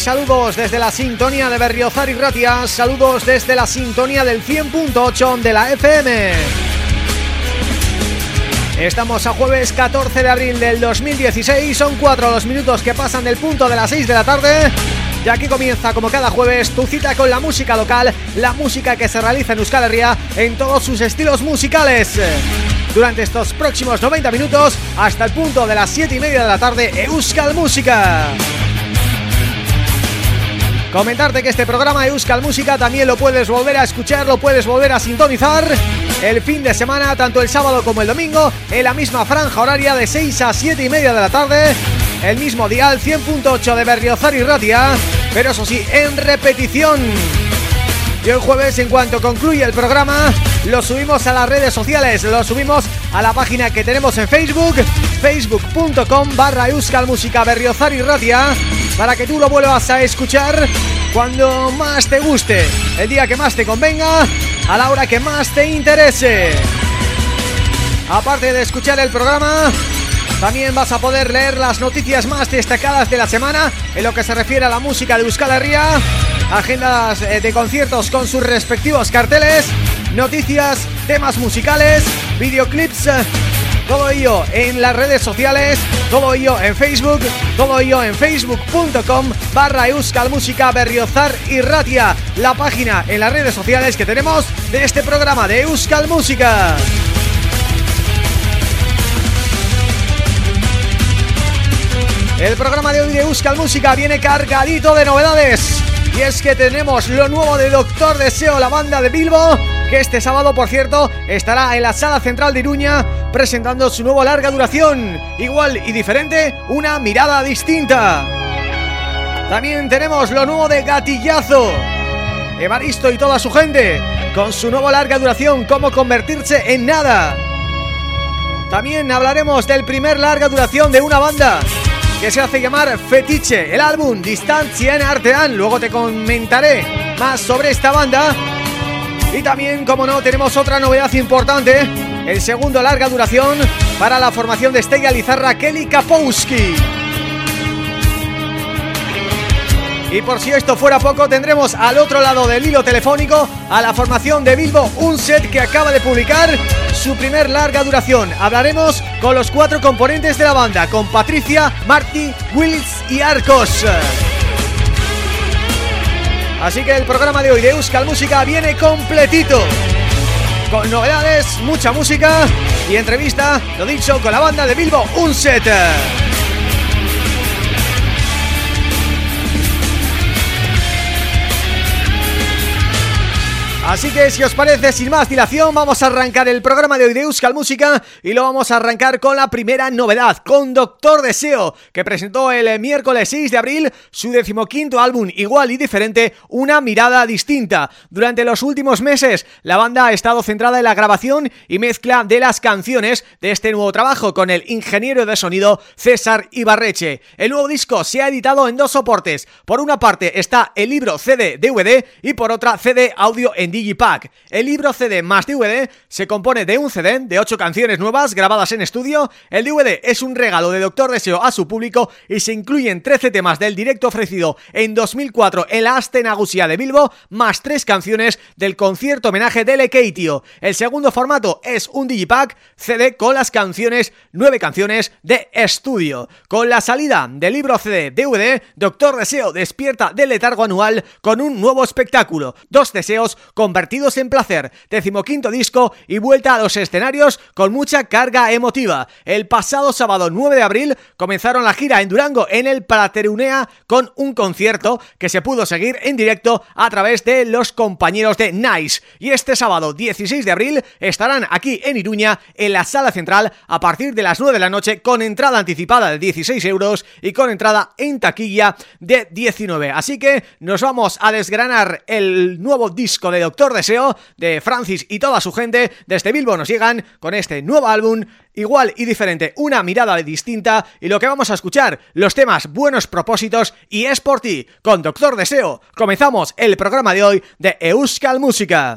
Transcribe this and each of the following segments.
saludos desde la sintonía de Berriozar y Ratia, saludos desde la sintonía del 100.8 de la FM. Estamos a jueves 14 de abril del 2016, son cuatro los minutos que pasan del punto de las 6 de la tarde y aquí comienza como cada jueves tu cita con la música local, la música que se realiza en Euskal Herria en todos sus estilos musicales. Durante estos próximos 90 minutos, hasta el punto de las 7 y media de la tarde, Euskal Música. Comentarte que este programa Euskal Música también lo puedes volver a escuchar, lo puedes volver a sintonizar el fin de semana, tanto el sábado como el domingo, en la misma franja horaria de 6 a 7 y media de la tarde, el mismo dial 100.8 de Berriozar y Ratia, pero eso sí, en repetición. Y el jueves, en cuanto concluye el programa, lo subimos a las redes sociales, lo subimos a la página que tenemos en Facebook, facebook.com barra Euskal Música Berriozar y Ratia, para que tú lo vuelvas a escuchar cuando más te guste, el día que más te convenga, a la hora que más te interese. Aparte de escuchar el programa también vas a poder leer las noticias más destacadas de la semana en lo que se refiere a la música de Euskal Herria, agendas eh, de conciertos con sus respectivos carteles, noticias, temas musicales, videoclips, todo ello en las redes sociales, todo ello en Facebook, todo ello en facebook.com barra Euskal Música Berriozar y Ratia, la página en las redes sociales que tenemos de este programa de Euskal Música. El programa de hoy de Euskal Música viene cargadito de novedades Y es que tenemos lo nuevo de Doctor Deseo, la banda de Bilbo Que este sábado, por cierto, estará en la Sala Central de Iruña Presentando su nuevo larga duración Igual y diferente, una mirada distinta También tenemos lo nuevo de Gatillazo Evaristo y toda su gente Con su nuevo larga duración, cómo convertirse en nada También hablaremos del primer larga duración de una banda que se hace llamar Fetiche, el álbum Distancia en Artean. Luego te comentaré más sobre esta banda. Y también, como no, tenemos otra novedad importante, el segundo larga duración para la formación de Stella Lizarra Kelly Kapowski. Y por si esto fuera poco, tendremos al otro lado del hilo telefónico a la formación de Bilbo, un set que acaba de publicar su primer larga duración. Hablaremos con los cuatro componentes de la banda, con Patricia, Marty, Wills y Arcos. Así que el programa de hoy de Euskal Música viene completito. Con novedades, mucha música y entrevista, lo dicho, con la banda de Bilbo, un Así que si os parece, sin más dilación, vamos a arrancar el programa de hoy de Euskal Música y lo vamos a arrancar con la primera novedad, con Doctor Deseo, que presentó el miércoles 6 de abril su decimoquinto álbum, igual y diferente, Una mirada distinta. Durante los últimos meses, la banda ha estado centrada en la grabación y mezcla de las canciones de este nuevo trabajo con el ingeniero de sonido César Ibarreche. El nuevo disco se ha editado en dos soportes. Por una parte está el libro CD-DVD y por otra CD audio en Digipack. El libro CD más DVD se compone de un CD de 8 canciones nuevas grabadas en estudio. El DVD es un regalo de Doctor Deseo a su público y se incluyen 13 temas del directo ofrecido en 2004 en la Astenagusia de Bilbo, más 3 canciones del concierto homenaje de Lekeitio. El segundo formato es un Digipack CD con las canciones, 9 canciones de estudio. Con la salida del libro CD DVD, Doctor Deseo despierta del letargo anual con un nuevo espectáculo. Dos deseos con convertidos en placer, decimoquinto disco y vuelta a los escenarios con mucha carga emotiva. El pasado sábado 9 de abril comenzaron la gira en Durango en el Praterunea con un concierto que se pudo seguir en directo a través de los compañeros de Nice. Y este sábado 16 de abril estarán aquí en Iruña en la sala central a partir de las 9 de la noche con entrada anticipada de 16 euros y con entrada en taquilla de 19. Así que nos vamos a desgranar el nuevo disco de Doctor Deseo de Francis y toda su gente desde Bilbo nos llegan con este nuevo álbum igual y diferente, una mirada distinta y lo que vamos a escuchar, los temas Buenos Propósitos y Es por ti, con Doctor Deseo. Comenzamos el programa de hoy de Euskal Música.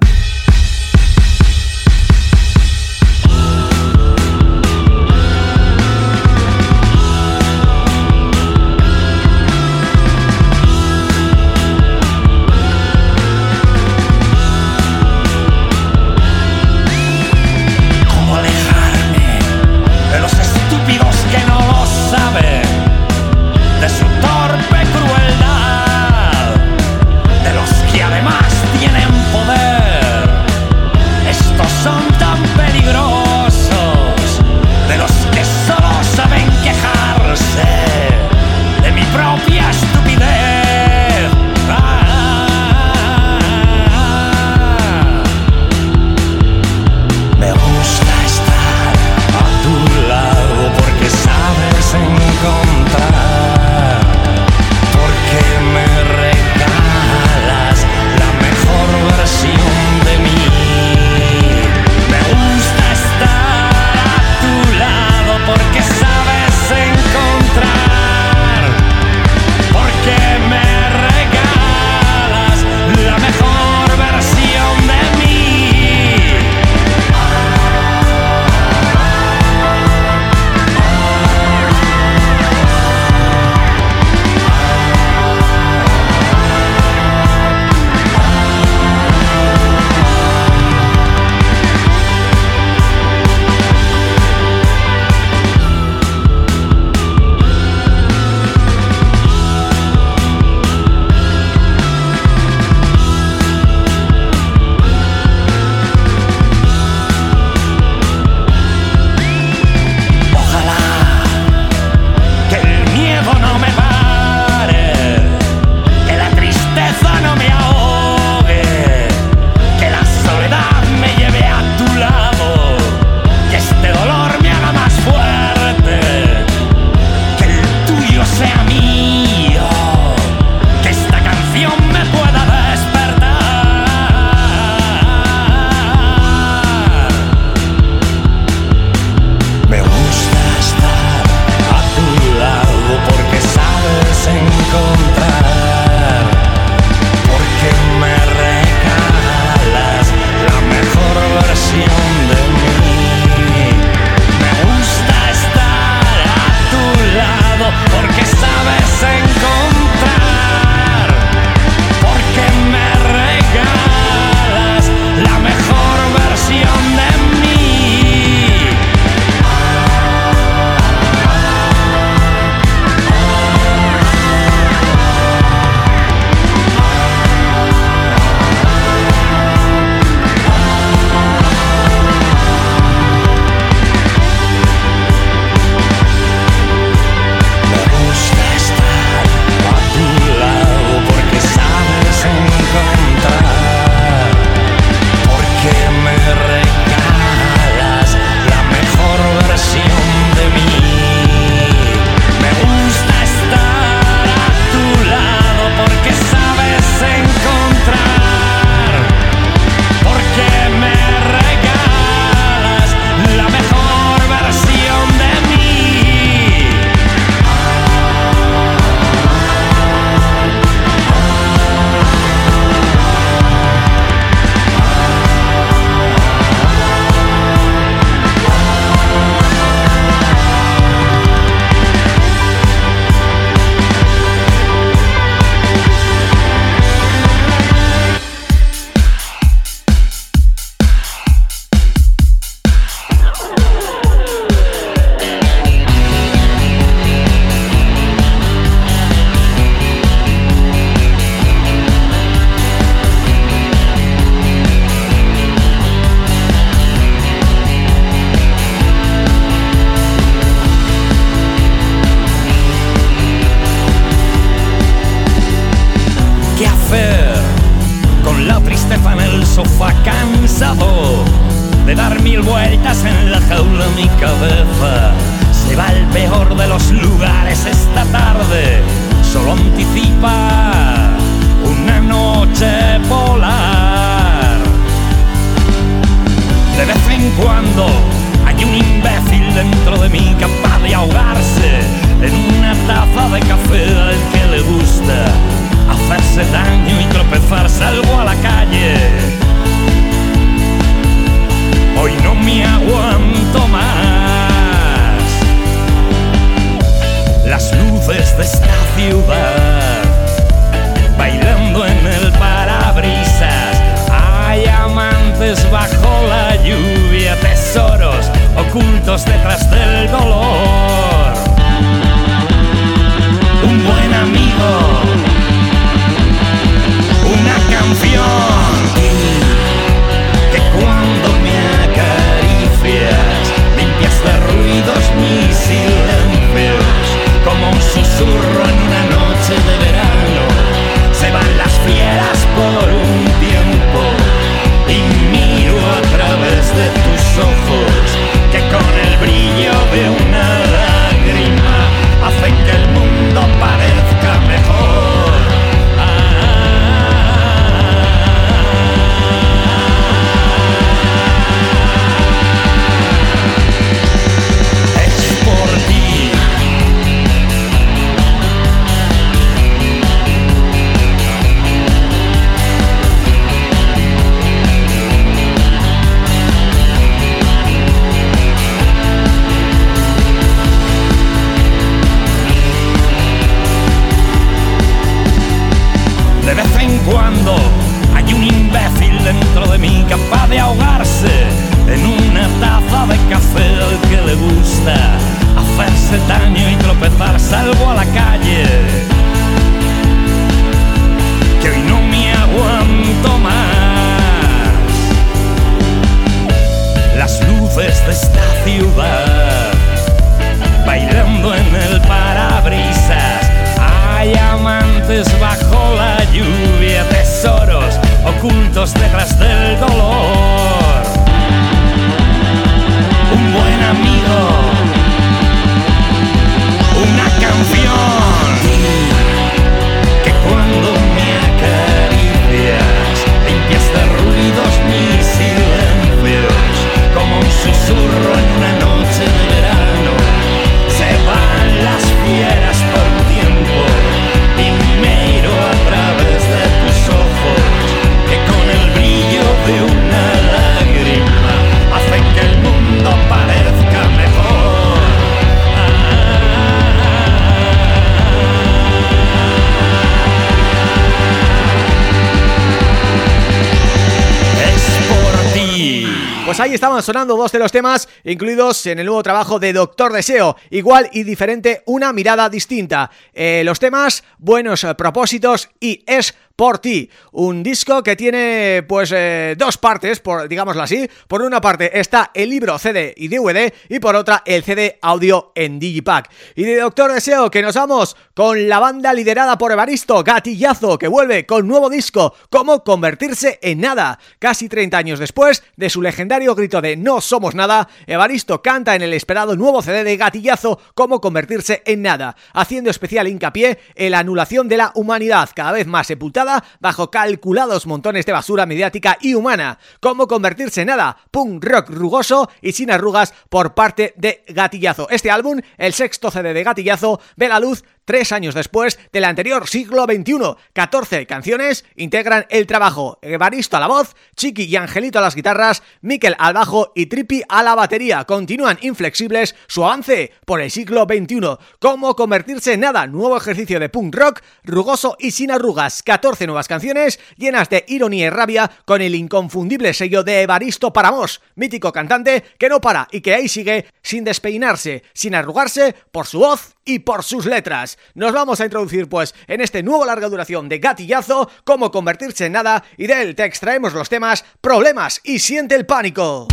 Ahí estaban sonando dos de los temas incluidos en el nuevo trabajo de Doctor Deseo, igual y diferente, una mirada distinta. Eh, los temas, buenos propósitos y es por ti, un disco que tiene pues eh, dos partes, por digámoslo así. Por una parte está el libro CD y DVD y por otra el CD audio en Digipack. Y de Doctor Deseo que nos vamos con la banda liderada por Evaristo Gatillazo que vuelve con nuevo disco, Cómo convertirse en nada. Casi 30 años después de su legendario grito de No somos nada, Evaristo canta en el esperado nuevo CD de Gatillazo Cómo convertirse en nada, haciendo especial hincapié en la anulación de la humanidad cada vez más sepultada bajo calculados montones de basura mediática y humana. Cómo convertirse en nada, punk rock rugoso y sin arrugas por parte de Gatillazo. Este álbum, el sexto CD de Gatillazo, ve la luz tres años después del anterior siglo XXI. 14 canciones integran el trabajo. Evaristo a la voz, Chiqui y Angelito a las guitarras, Miquel al bajo y Tripi a la batería. Continúan inflexibles su avance por el siglo XXI. Cómo convertirse en nada. Nuevo ejercicio de punk rock, rugoso y sin arrugas. 14 nuevas canciones llenas de ironía y rabia con el inconfundible sello de Evaristo Paramos, mítico cantante que no para y que ahí sigue sin despeinarse, sin arrugarse por su voz y por sus letras. Nos vamos a introducir pues en este nuevo larga duración de Gatillazo, cómo convertirse en nada y de él te extraemos los temas Problemas y Siente el Pánico.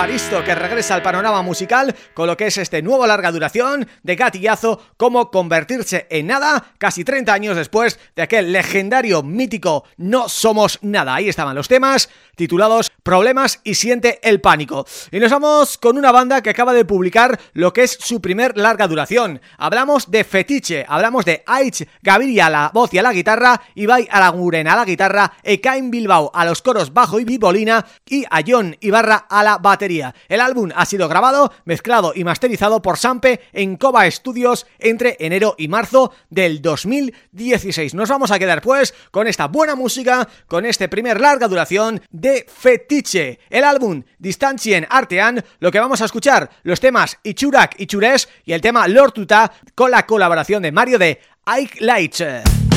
Baristo que regresa al panorama musical con lo que es este nuevo larga duración de gatillazo Cómo convertirse en nada casi 30 años después de aquel legendario mítico No Somos Nada. Ahí estaban los temas titulados Problemas y siente el pánico. Y nos vamos con una banda que acaba de publicar lo que es su primer larga duración. Hablamos de Fetiche, hablamos de Aich Gaviria a la voz y a la guitarra, Ibai Araguren a la guitarra, Ekain Bilbao a los coros bajo y bibolina y a John Ibarra a la batería. El álbum ha sido grabado, mezclado y masterizado por Sampe en Cova Studios entre enero y marzo del 2016. Nos vamos a quedar pues con esta buena música, con este primer larga duración de Fetiche. El álbum Distancien Artean, lo que vamos a escuchar, los temas Ichurak y Chures y el tema Lord Tuta con la colaboración de Mario de Ike Lights.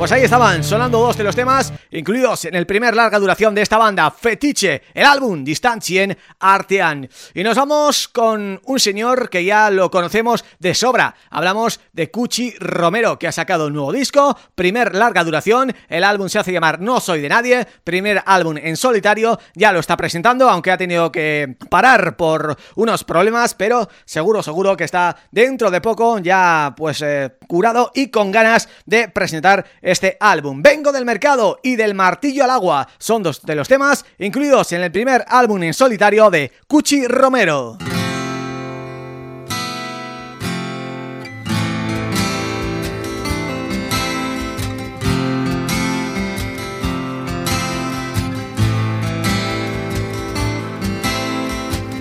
Pues ahí estaban, sonando dos de los temas incluidos en el primer larga duración de esta banda, Fetiche, el álbum Distancien Artean. Y nos vamos con un señor que ya lo conocemos de sobra. Hablamos de Cuchi Romero, que ha sacado un nuevo disco, primer larga duración, el álbum se hace llamar No Soy de Nadie, primer álbum en solitario, ya lo está presentando, aunque ha tenido que parar por unos problemas, pero seguro, seguro que está dentro de poco ya pues eh, curado y con ganas de presentar este álbum. Vengo del mercado y del martillo al agua son dos de los temas incluidos en el primer álbum en solitario de Cuchi Romero.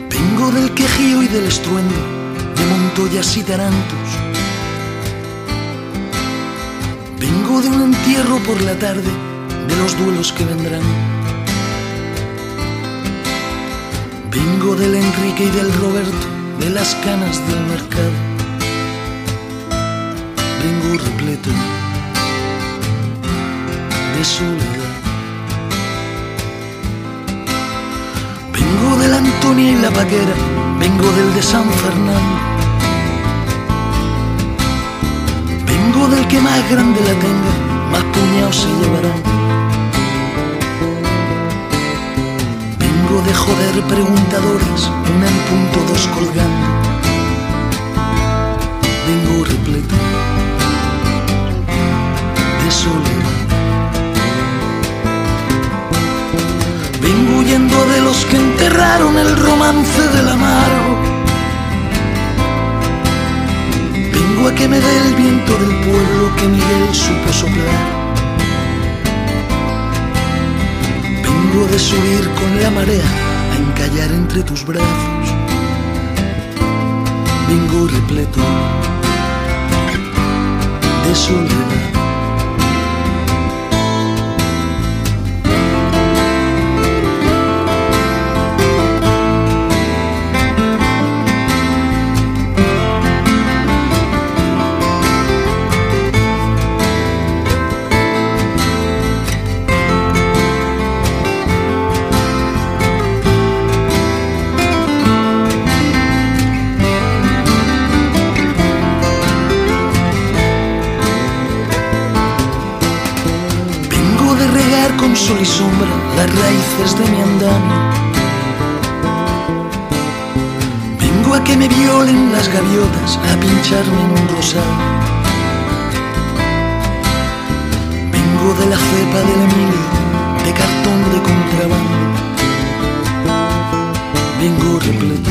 Vengo del quejío y del estruendo, de montoyas y tarantos Vengo de un entierro por la tarde, de los duelos que vendrán. Vengo del Enrique y del Roberto, de las canas del mercado. Vengo repleto de soledad. Vengo de la Antonia y la Paquera, vengo del de San Fernando Vengo del que más grande la tenga, más puñados se llevarán. Vengo de joder preguntadores, una en punto, dos colgando. Vengo repleto de soledad. Vengo huyendo de los que enterraron el romance del amargo a que me dé el viento del pueblo que Miguel supo soplar. Vengo de subir con la marea a encallar entre tus brazos. Vengo repleto de soledad. Sol y sombra las raíces de mi andamio. Vengo a que me violen las gaviotas, a pincharme en un rosal. Vengo de la cepa del Emilio, de cartón de contrabando. Vengo repleto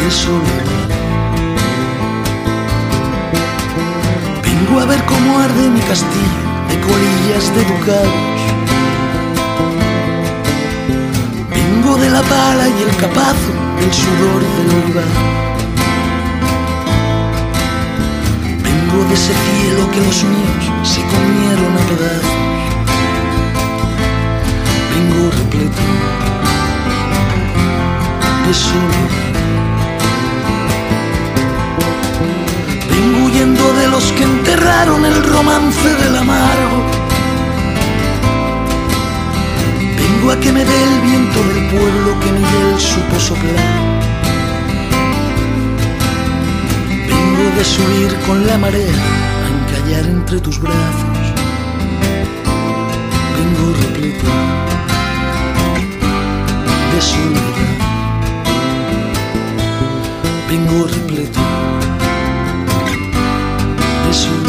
de soledad. Vengo a ver cómo arde mi castillo colillas de ducados. Vengo de la pala y el capazo, del sudor del olivar. Vengo de ese cielo que los míos se comieron a pedazos. Vengo repleto de soledad. Huyendo de los que enterraron el romance del amargo. Vengo a que me dé el viento del pueblo que Miguel supo soplar. Vengo de subir con la marea a encallar entre tus brazos. Vengo repleto de soledad. Vengo repleto vengo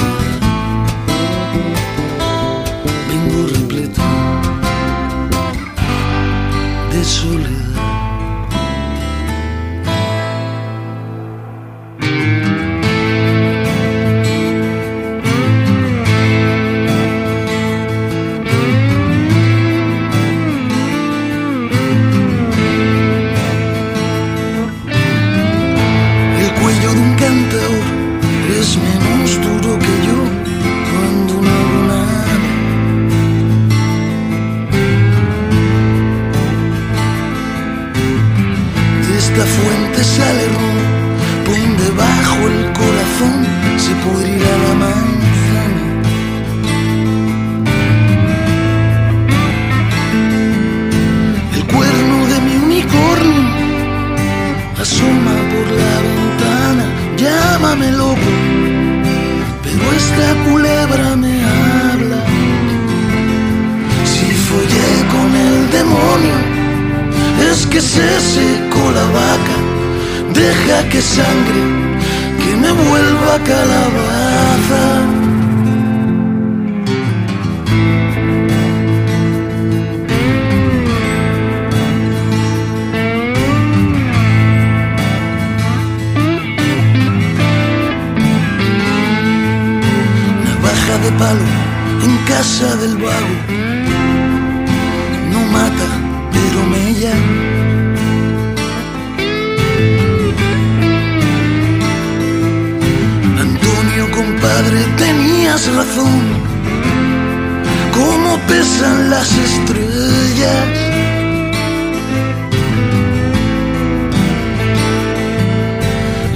Cómo pesan las estrellas.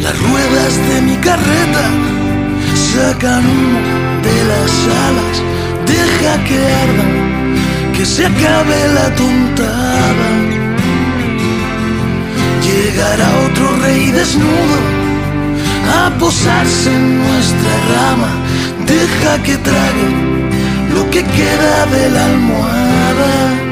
Las ruedas de mi carreta sacan humo de las alas, deja que arda, que se acabe la tontada. Llegará otro rey desnudo a posarse en nuestra rama, deja que trague lo que queda de la almohada.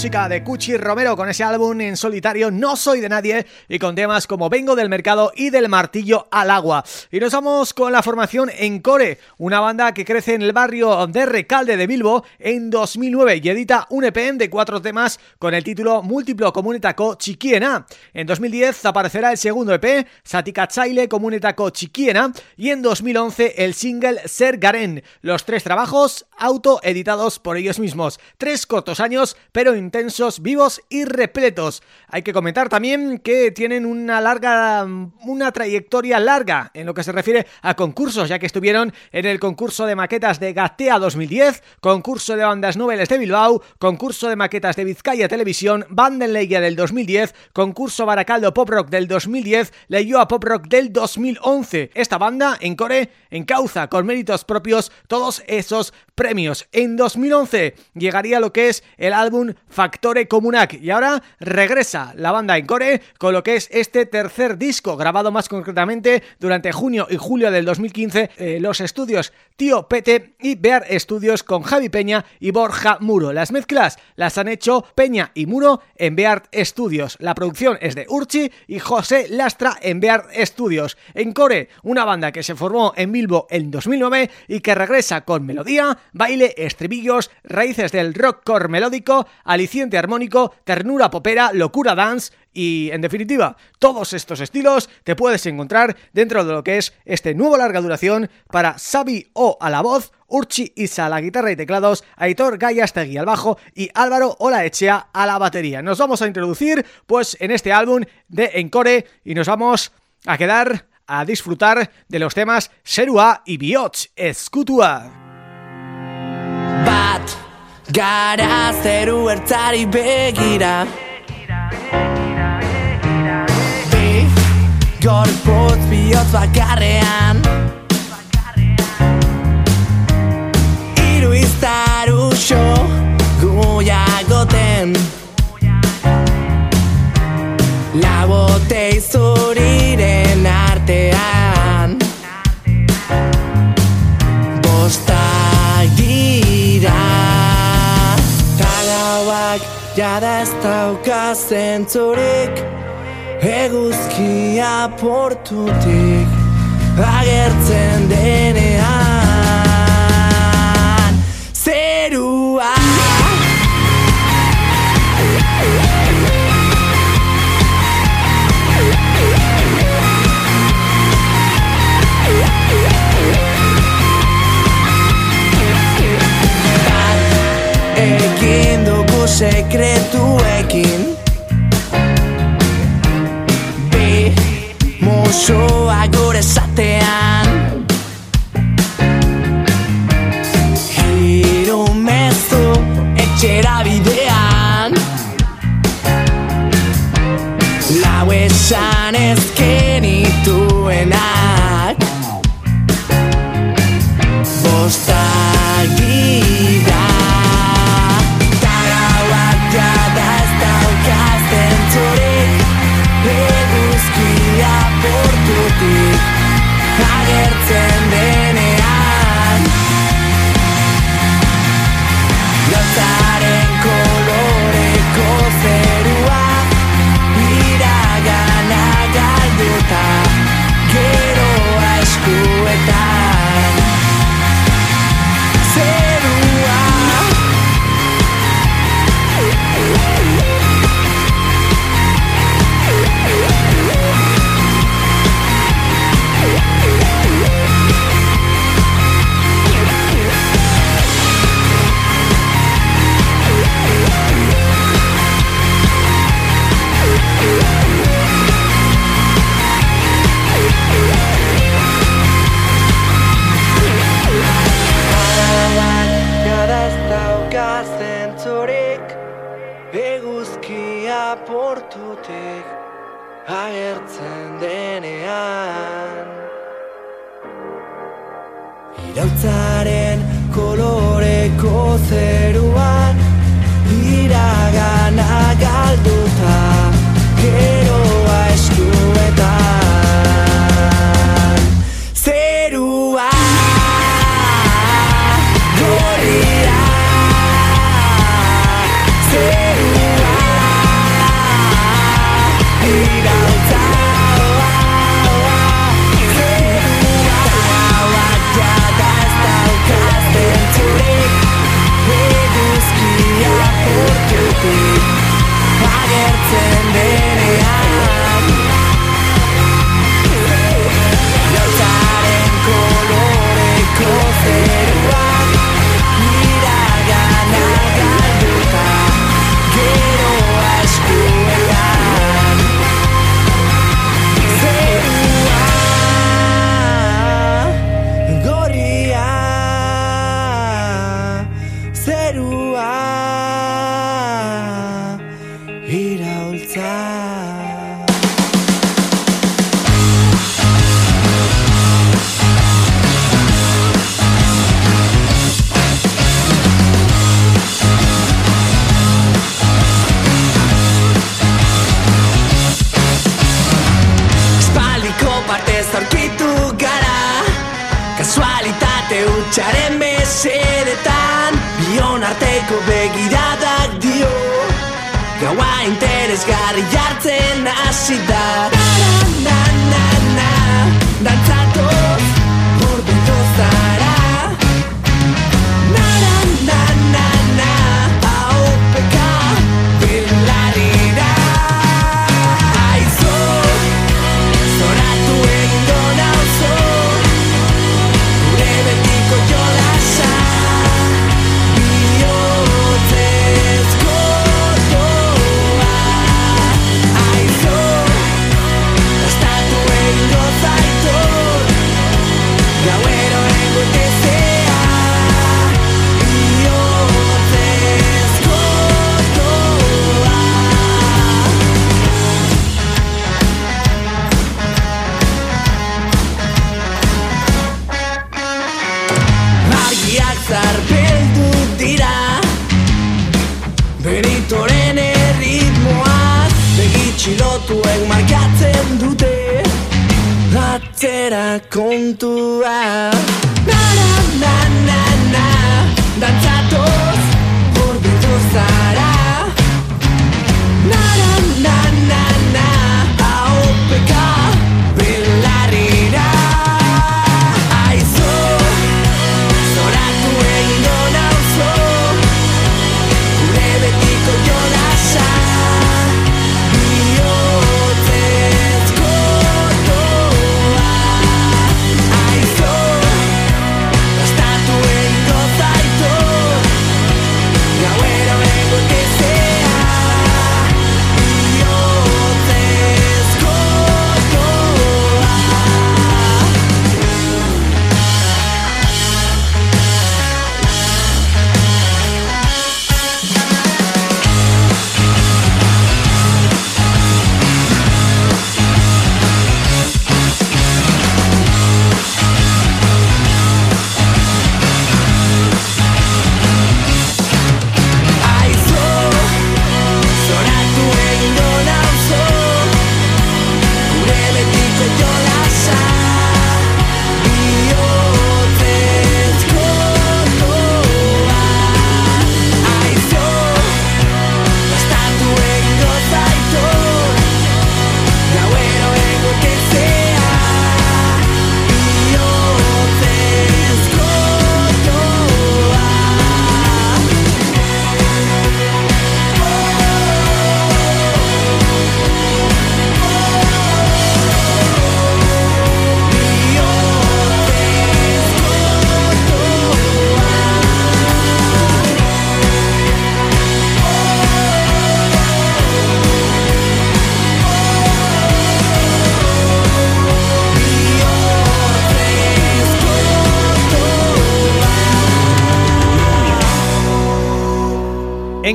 Música de Cuchi Romero con ese álbum en solitario No Soy de Nadie y con temas como Vengo del Mercado y del Martillo al Agua. Y nos vamos con la formación Encore, una banda que crece en el barrio de Recalde de Bilbo en 2009 y edita un EP de cuatro temas con el título Múltiplo Comunetako Chiquiena. En 2010 aparecerá el segundo EP, Satika Chaile Comunetako Chiquiena y en 2011 el single Ser Garen. Los tres trabajos autoeditados por ellos mismos. Tres cortos años, pero intensos, vivos y repletos. Hay que comentar también que tienen una larga una trayectoria larga en lo que se refiere a concursos, ya que estuvieron en el concurso de maquetas de Gatea 2010, concurso de bandas noveles de Bilbao, concurso de maquetas de Vizcaya Televisión, Bandenleia del 2010, concurso Baracaldo Pop Rock del 2010, a Pop Rock del 2011. Esta banda, en Core, encauza con méritos propios todos esos premios. En 2011 llegaría lo que es el álbum Factore Comunac y ahora regresa la banda en core con lo que es este tercer disco grabado más concretamente durante junio y julio del 2015 eh, los estudios Tío Pete y Bear Studios con Javi Peña y Borja Muro. Las mezclas las han hecho Peña y Muro en Bear Studios. La producción es de Urchi y José Lastra en Bear Studios. En core, una banda que se formó en Bilbo en 2009 y que regresa con melodía, baile, estribillos, raíces del rockcore melódico, aliciente armónico, ternura popera, locura dance y, en definitiva, todos estos estilos te puedes encontrar dentro de lo que es este nuevo larga duración para Xavi O a la voz, Urchi Isa a la guitarra y teclados, Aitor Gallastegui al bajo y Álvaro Olaechea a la batería. Nos vamos a introducir pues en este álbum de Encore y nos vamos a quedar a disfrutar de los temas Serua y Bioch Escutua. Bat Gara zeru ertzari begira. Bi gorputz bihotz bakarrean. Iru iztaru xo guiagoten Labote izuriren artean. Jada ez dauka zentzorik Eguzkia portutik. Agertzen denean sekretuekin B Mosoa gure zatean. Hiro mezu etxera bidean. Lau esan ezken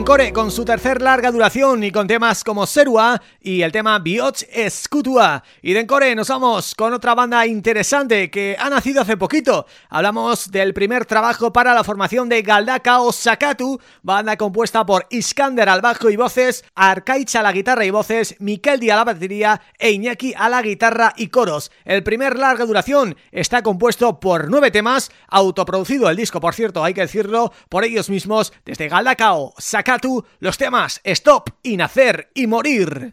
Encore con su tercer larga duración y con temas como Serua y el tema Bioch Escutua. Y de Encore nos vamos con otra banda interesante que ha nacido hace poquito. Hablamos del primer trabajo para la formación de Galdaka o Sakatu, banda compuesta por Iskander al bajo y voces, Arcaicha a la guitarra y voces, Mikel Di a la batería e Iñaki a la guitarra y coros. El primer larga duración está compuesto por nueve temas, autoproducido el disco, por cierto, hay que decirlo, por ellos mismos, desde Galdakao, Sakatu, los temas Stop y Nacer y Morir.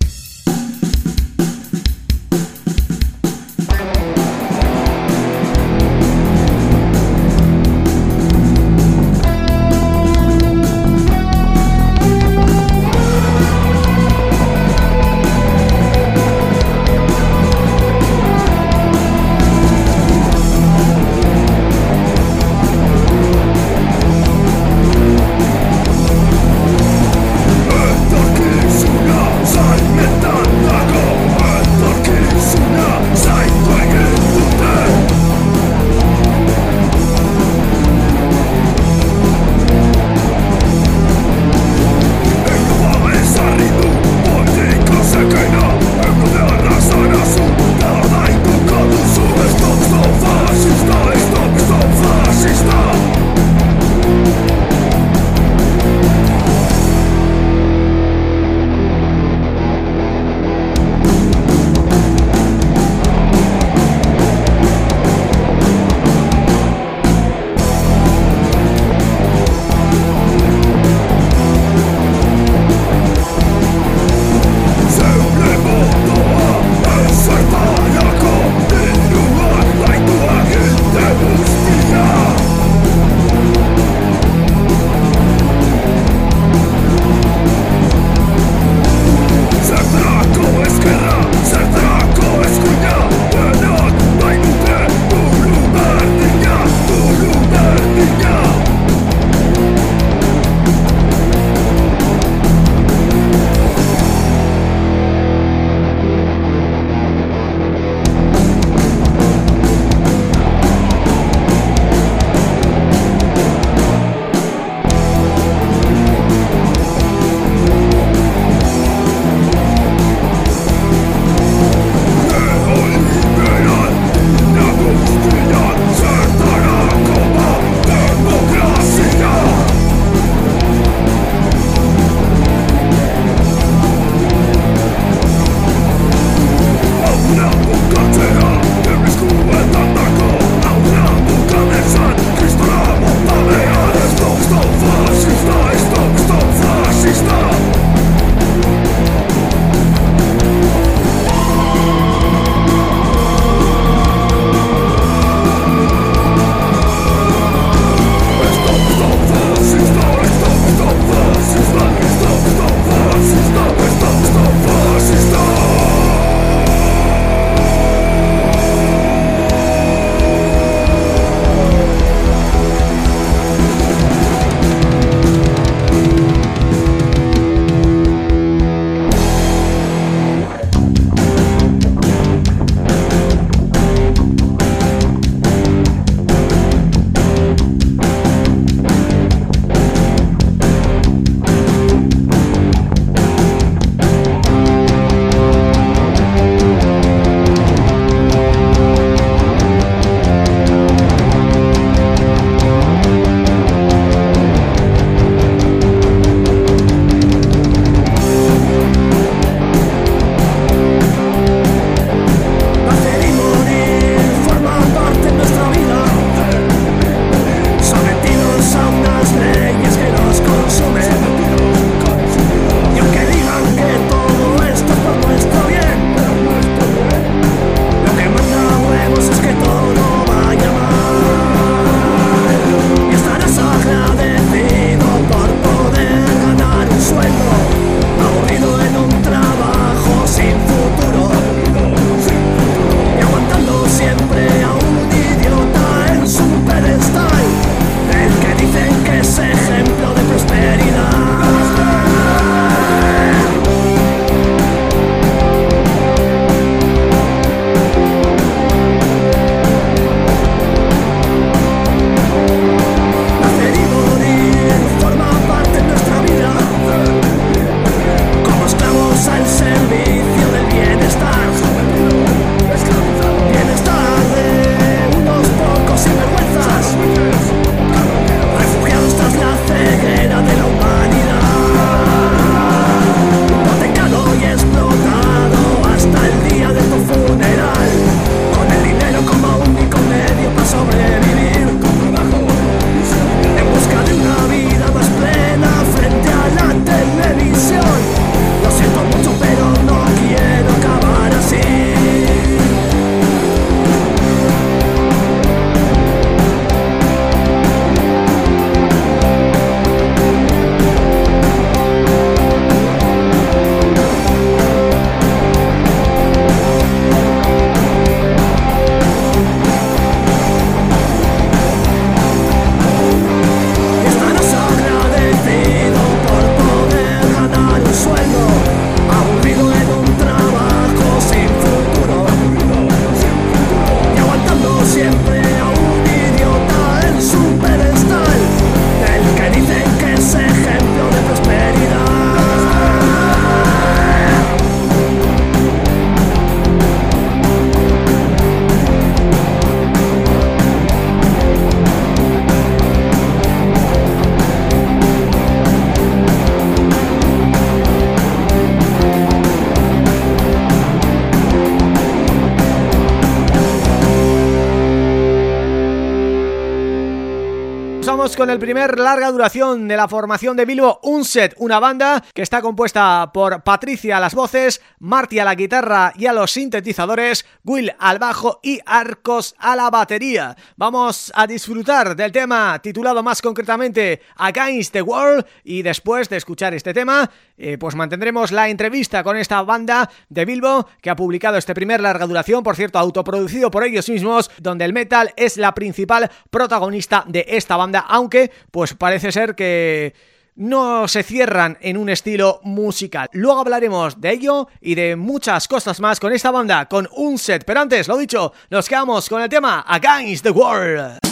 Con el primer larga duración de la formación de Bilbo Unset, una banda que está compuesta por Patricia a las voces, Marty a la guitarra y a los sintetizadores, Will al bajo y Arcos a la batería. Vamos a disfrutar del tema titulado más concretamente Against the World y después de escuchar este tema, eh, pues mantendremos la entrevista con esta banda de Bilbo que ha publicado este primer larga duración, por cierto, autoproducido por ellos mismos, donde el metal es la principal protagonista de esta banda, aunque pues parece ser que no se cierran en un estilo musical. Luego hablaremos de ello y de muchas cosas más con esta banda, con un set. Pero antes, lo dicho, nos quedamos con el tema Against the World.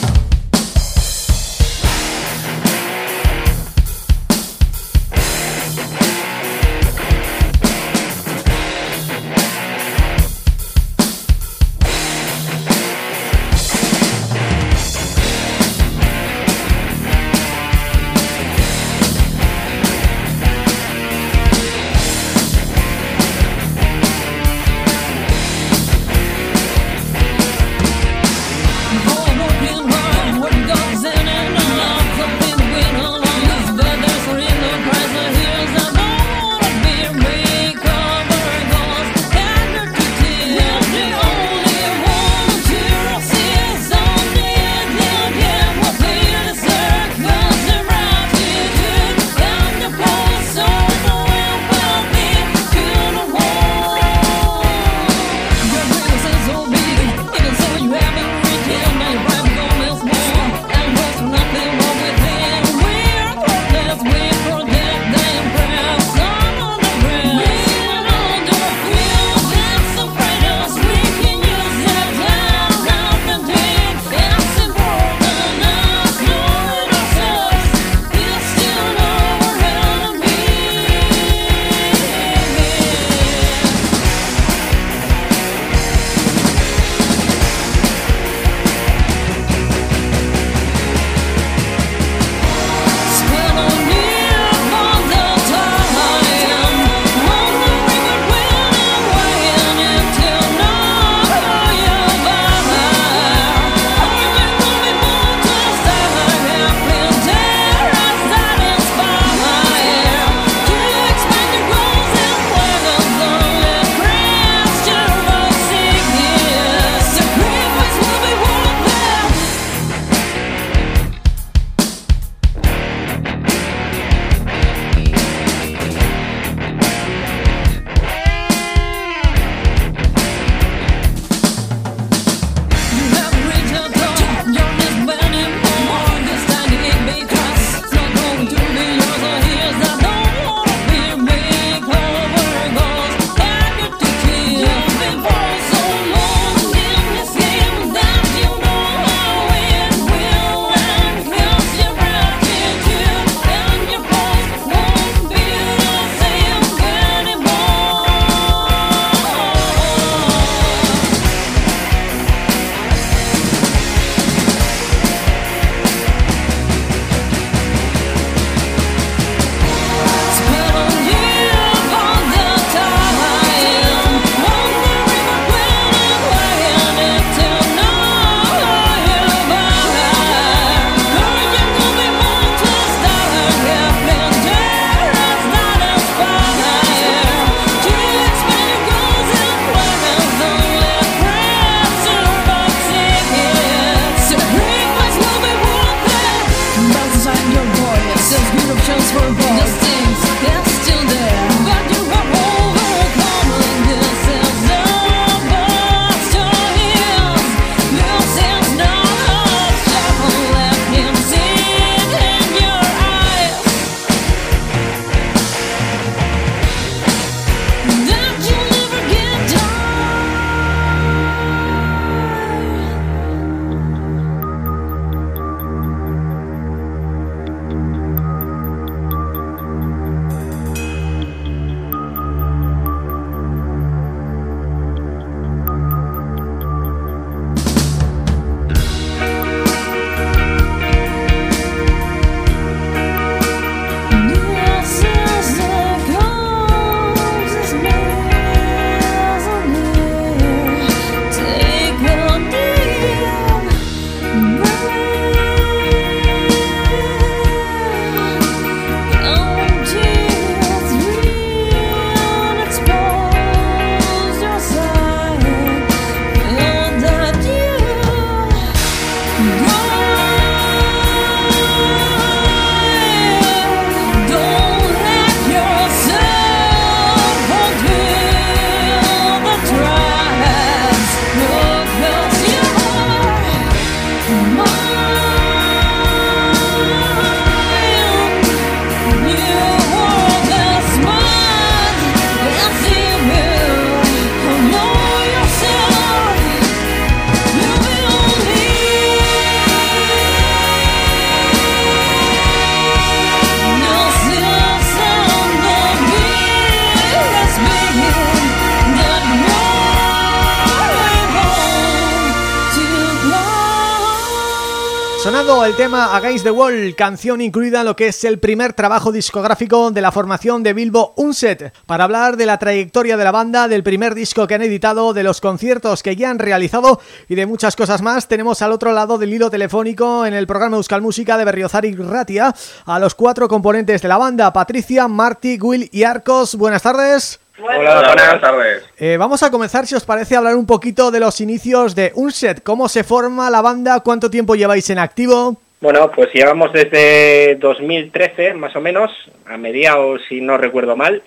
Tema Against the Wall, canción incluida en lo que es el primer trabajo discográfico de la formación de Bilbo Unset, para hablar de la trayectoria de la banda, del primer disco que han editado, de los conciertos que ya han realizado y de muchas cosas más, tenemos al otro lado del hilo telefónico en el programa Euskal Música de Berriozar y Ratia a los cuatro componentes de la banda, Patricia, Marty, Will y Arcos. Buenas tardes. Hola, buenas tardes. Eh, vamos a comenzar, si os parece, a hablar un poquito de los inicios de Unset. ¿Cómo se forma la banda? ¿Cuánto tiempo lleváis en activo? Bueno, pues llevamos desde 2013, más o menos, a mediados, si no recuerdo mal.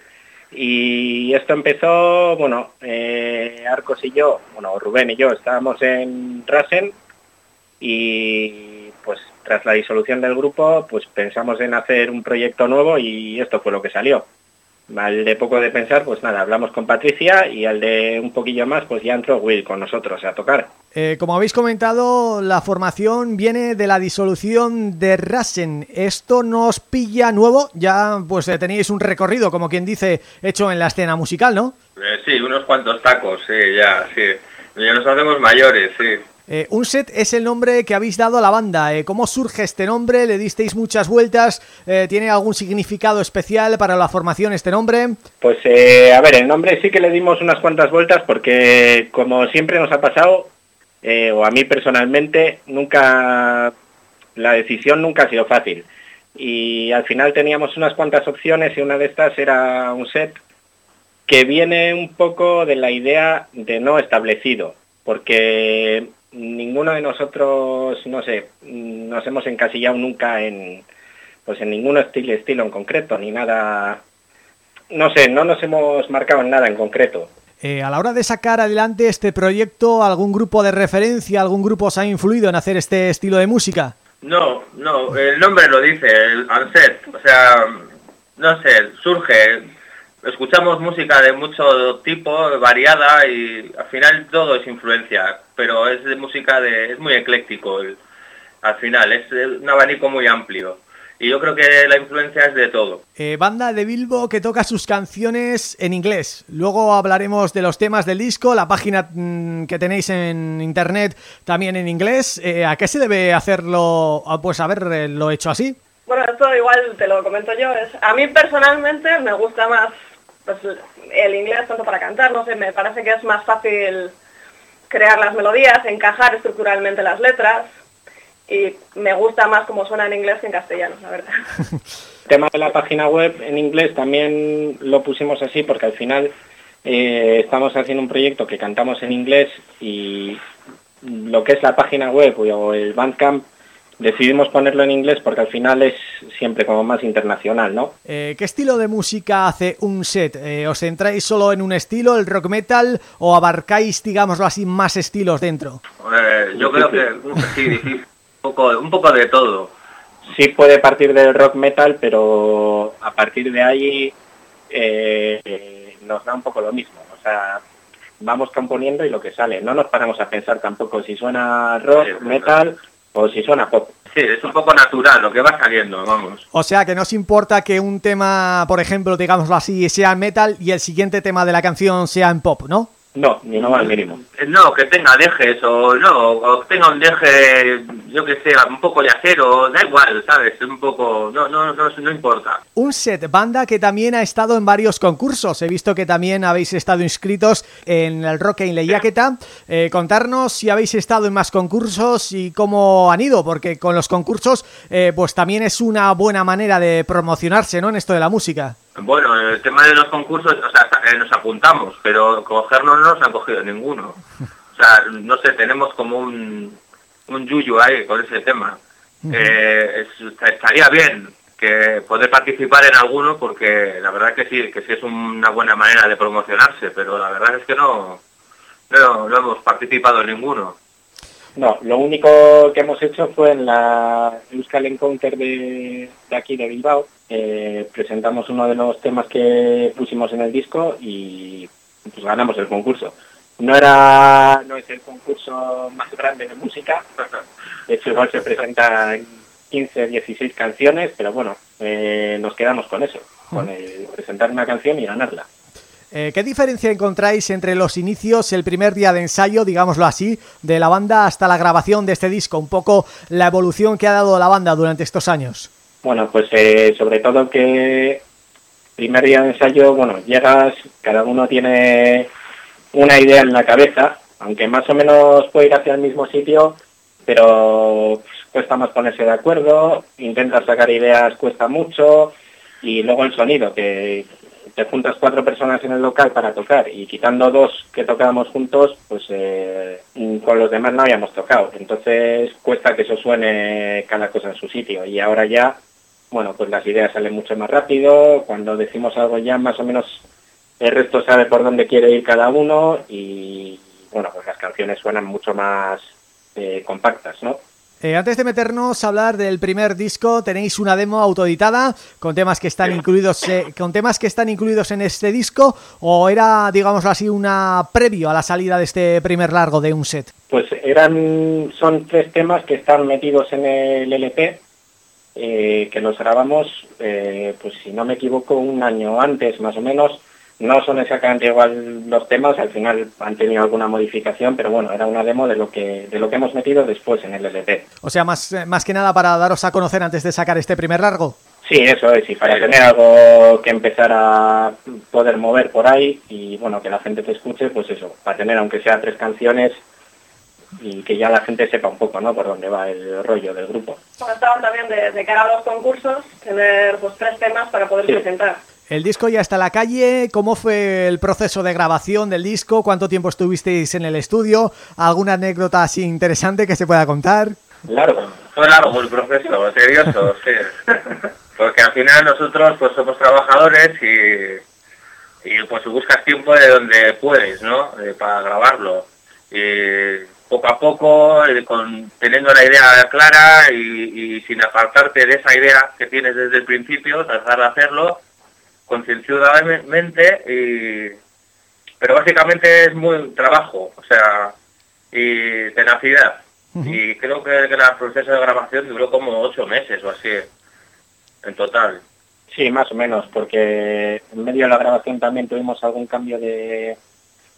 Y esto empezó, bueno, eh, Arcos y yo, bueno, Rubén y yo estábamos en Rasen y pues tras la disolución del grupo, pues pensamos en hacer un proyecto nuevo y esto fue lo que salió. Al de poco de pensar, pues nada, hablamos con Patricia y al de un poquillo más, pues ya entró Will con nosotros a tocar. Eh, como habéis comentado, la formación viene de la disolución de Rasen. ¿Esto nos pilla nuevo? Ya pues eh, teníais un recorrido, como quien dice, hecho en la escena musical, ¿no? Eh, sí, unos cuantos tacos, sí, ya, sí. Ya nos hacemos mayores, sí. Eh, Unset es el nombre que habéis dado a la banda. Eh, ¿Cómo surge este nombre? ¿Le disteis muchas vueltas? Eh, ¿Tiene algún significado especial para la formación este nombre? Pues eh, a ver, el nombre sí que le dimos unas cuantas vueltas porque como siempre nos ha pasado, o a mí personalmente, nunca la decisión nunca ha sido fácil. Y al final teníamos unas cuantas opciones y una de estas era un set que viene un poco de la idea de no establecido, porque ninguno de nosotros, no sé, nos hemos encasillado nunca en pues en ningún estilo, estilo en concreto, ni nada, no sé, no nos hemos marcado en nada en concreto. Eh, a la hora de sacar adelante este proyecto, ¿algún grupo de referencia, algún grupo os ha influido en hacer este estilo de música? No, no, el nombre lo dice, el Anset, o sea, no sé, surge, escuchamos música de mucho tipo, variada y al final todo es influencia, pero es de música de, es muy ecléctico el- al final, es un abanico muy amplio y yo creo que la influencia es de todo. Eh, banda de Bilbo que toca sus canciones en inglés. Luego hablaremos de los temas del disco, la página mm, que tenéis en internet también en inglés. Eh, ¿A qué se debe hacerlo, ah, pues haberlo hecho así? Bueno, esto igual te lo comento yo. Es, a mí personalmente me gusta más pues, el inglés tanto para cantar, no sé, me parece que es más fácil crear las melodías, encajar estructuralmente las letras y me gusta más como suena en inglés que en castellano, la verdad. El tema de la página web en inglés también lo pusimos así porque al final eh, estamos haciendo un proyecto que cantamos en inglés y lo que es la página web o el Bandcamp decidimos ponerlo en inglés porque al final es siempre como más internacional, ¿no? Eh, ¿Qué estilo de música hace un set? Eh, ¿Os centráis solo en un estilo, el rock metal, o abarcáis, digámoslo así, más estilos dentro? Eh, yo creo que sí, un poco, un poco de todo. Sí puede partir del rock metal, pero a partir de ahí eh, nos da un poco lo mismo. O sea, vamos componiendo y lo que sale. No nos paramos a pensar tampoco si suena rock, metal o si suena pop. Sí, es un poco natural lo que va saliendo, vamos. O sea, que no os importa que un tema, por ejemplo, digámoslo así, sea en metal y el siguiente tema de la canción sea en pop, ¿no? No, ni no al mínimo. Eh, No, que tenga dejes o no, o tenga un deje, yo que sé, un poco yacero, da igual, ¿sabes? Un poco, no, no, no, no importa. Un set banda que también ha estado en varios concursos. He visto que también habéis estado inscritos en el Rock en Lehiaketa. Eh, contarnos si habéis estado en más concursos y cómo han ido, porque con los concursos eh, pues también es una buena manera de promocionarse, ¿no? En esto de la música. Bueno, el tema de los concursos, o sea, eh, nos apuntamos, pero cogernos no nos han cogido ninguno. O sea, no sé, tenemos como un, un yuyu ahí con ese tema. Eh, es- estaría bien que poder participar en alguno porque la verdad que sí, que sí es una buena manera de promocionarse, pero la verdad es que no, no, no hemos participado en ninguno. No, lo único que hemos hecho fue en la Euskal Encounter de, de aquí de Bilbao. Eh, presentamos uno de los temas que pusimos en el disco y pues ganamos el concurso. No era no es el concurso más grande de música, de hecho igual se presentan 15, 16 canciones, pero bueno, eh, nos quedamos con eso, con el presentar una canción y ganarla. Eh, ¿Qué diferencia encontráis entre los inicios, el primer día de ensayo, digámoslo así, de la banda hasta la grabación de este disco? Un poco la evolución que ha dado la banda durante estos años. Bueno, pues eh, sobre todo que primer día de ensayo, bueno, llegas, cada uno tiene una idea en la cabeza, aunque más o menos puede ir hacia el mismo sitio, pero pues, cuesta más ponerse de acuerdo, intentar sacar ideas cuesta mucho, y luego el sonido, que te juntas cuatro personas en el local para tocar y quitando dos que tocábamos juntos, pues eh, con los demás no habíamos tocado. Entonces cuesta que eso suene cada cosa en su sitio. Y ahora ya, bueno, pues las ideas salen mucho más rápido. Cuando decimos algo ya más o menos el resto sabe por dónde quiere ir cada uno y bueno, pues las canciones suenan mucho más eh, compactas, ¿no? Eh, antes de meternos a hablar del primer disco, tenéis una demo autoeditada con temas que están incluidos eh, con temas que están incluidos en este disco o era, digámoslo así, una previo a la salida de este primer largo de un set. Pues eran son tres temas que están metidos en el LP eh, que los grabamos, pues si no me equivoco, un año antes más o menos. No son exactamente igual los temas, al final han tenido alguna modificación, pero bueno, era una demo de lo que de lo que hemos metido después en el LP. O sea, más, eh, más que nada para daros a conocer antes de sacar este primer largo. Sí, eso es, y para tener algo que empezar a poder mover por ahí y bueno, que la gente te escuche, pues eso, para tener aunque sea tres canciones y que ya la gente sepa un poco, ¿no? Por dónde va el rollo del grupo. Bueno, estaban también de, de cara a los concursos, tener pues tres temas para poder Sí. presentar. El disco ya está en la calle, ¿cómo fue el proceso de grabación del disco? ¿Cuánto tiempo estuvisteis en el estudio? ¿Alguna anécdota así interesante que se pueda contar? Largo. Fue largo el proceso, tedioso, sí. Porque al final nosotros pues somos trabajadores y, pues buscas tiempo de donde puedes, ¿no? Para grabarlo. Poco a poco, eh, con, teniendo la idea clara y, y sin apartarte de esa idea que tienes desde el principio, tratar de hacerlo concienzudamente y pero básicamente es muy trabajo, o sea, y tenacidad. Y creo que, que el proceso de grabación duró como ocho meses o así, en total. Sí, más o menos, porque en medio de la grabación también tuvimos algún cambio de,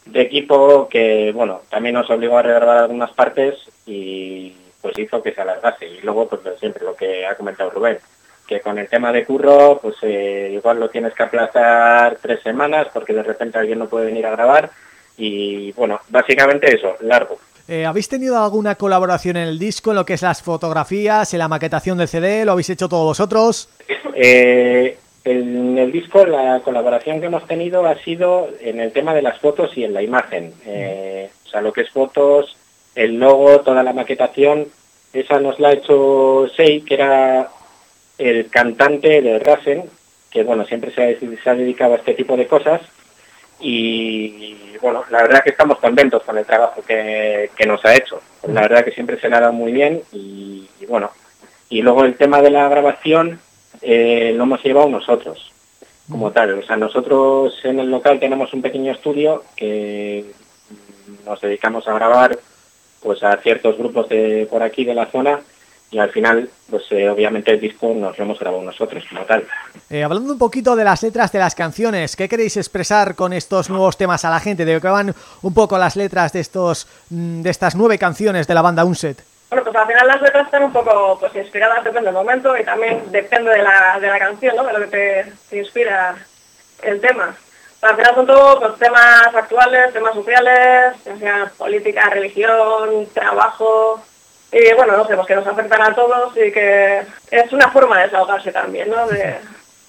de equipo que, bueno, también nos obligó a regrabar algunas partes y pues hizo que se alargase. Y luego, pues siempre, lo que ha comentado Rubén, que con el tema de curro, pues eh, igual lo tienes que aplazar tres semanas porque de repente alguien no puede venir a grabar y, bueno, básicamente eso, largo. Eh, ¿Habéis tenido alguna colaboración en el disco, en lo que es las fotografías, en la maquetación del CD? ¿Lo habéis hecho todos vosotros? Eh, en el disco la colaboración que hemos tenido ha sido en el tema de las fotos y en la imagen. Eh, o sea, lo que es fotos, el logo, toda la maquetación, esa nos la ha hecho Sei, que era el cantante de Rasen, que bueno, siempre se ha, dedicado a este tipo de cosas. Y bueno, la verdad que estamos contentos con el trabajo que, que nos ha hecho. La verdad que siempre se le ha dado muy bien y, y bueno. Y luego el tema de la grabación, eh, lo hemos llevado nosotros, como tal. O sea, nosotros en el local tenemos un pequeño estudio que nos dedicamos a grabar pues a ciertos grupos de por aquí de la zona y al final pues eh, obviamente el disco nos lo hemos grabado nosotros como tal. Eh, hablando un poquito de las letras de las canciones, ¿qué queréis expresar con estos nuevos temas a la gente? ¿De qué van un poco las letras de estos mm, de estas nueve canciones de la banda Unset? Bueno, pues al final las letras están un poco pues inspiradas, depende del momento y también depende de la, de la canción, ¿no? De lo que te, te inspira el tema. Al final son todo pues, temas actuales, temas sociales, ya sea política, religión, trabajo, y bueno, no sé, pues que nos afectan a todos y que es una forma de desahogarse también, ¿no? De,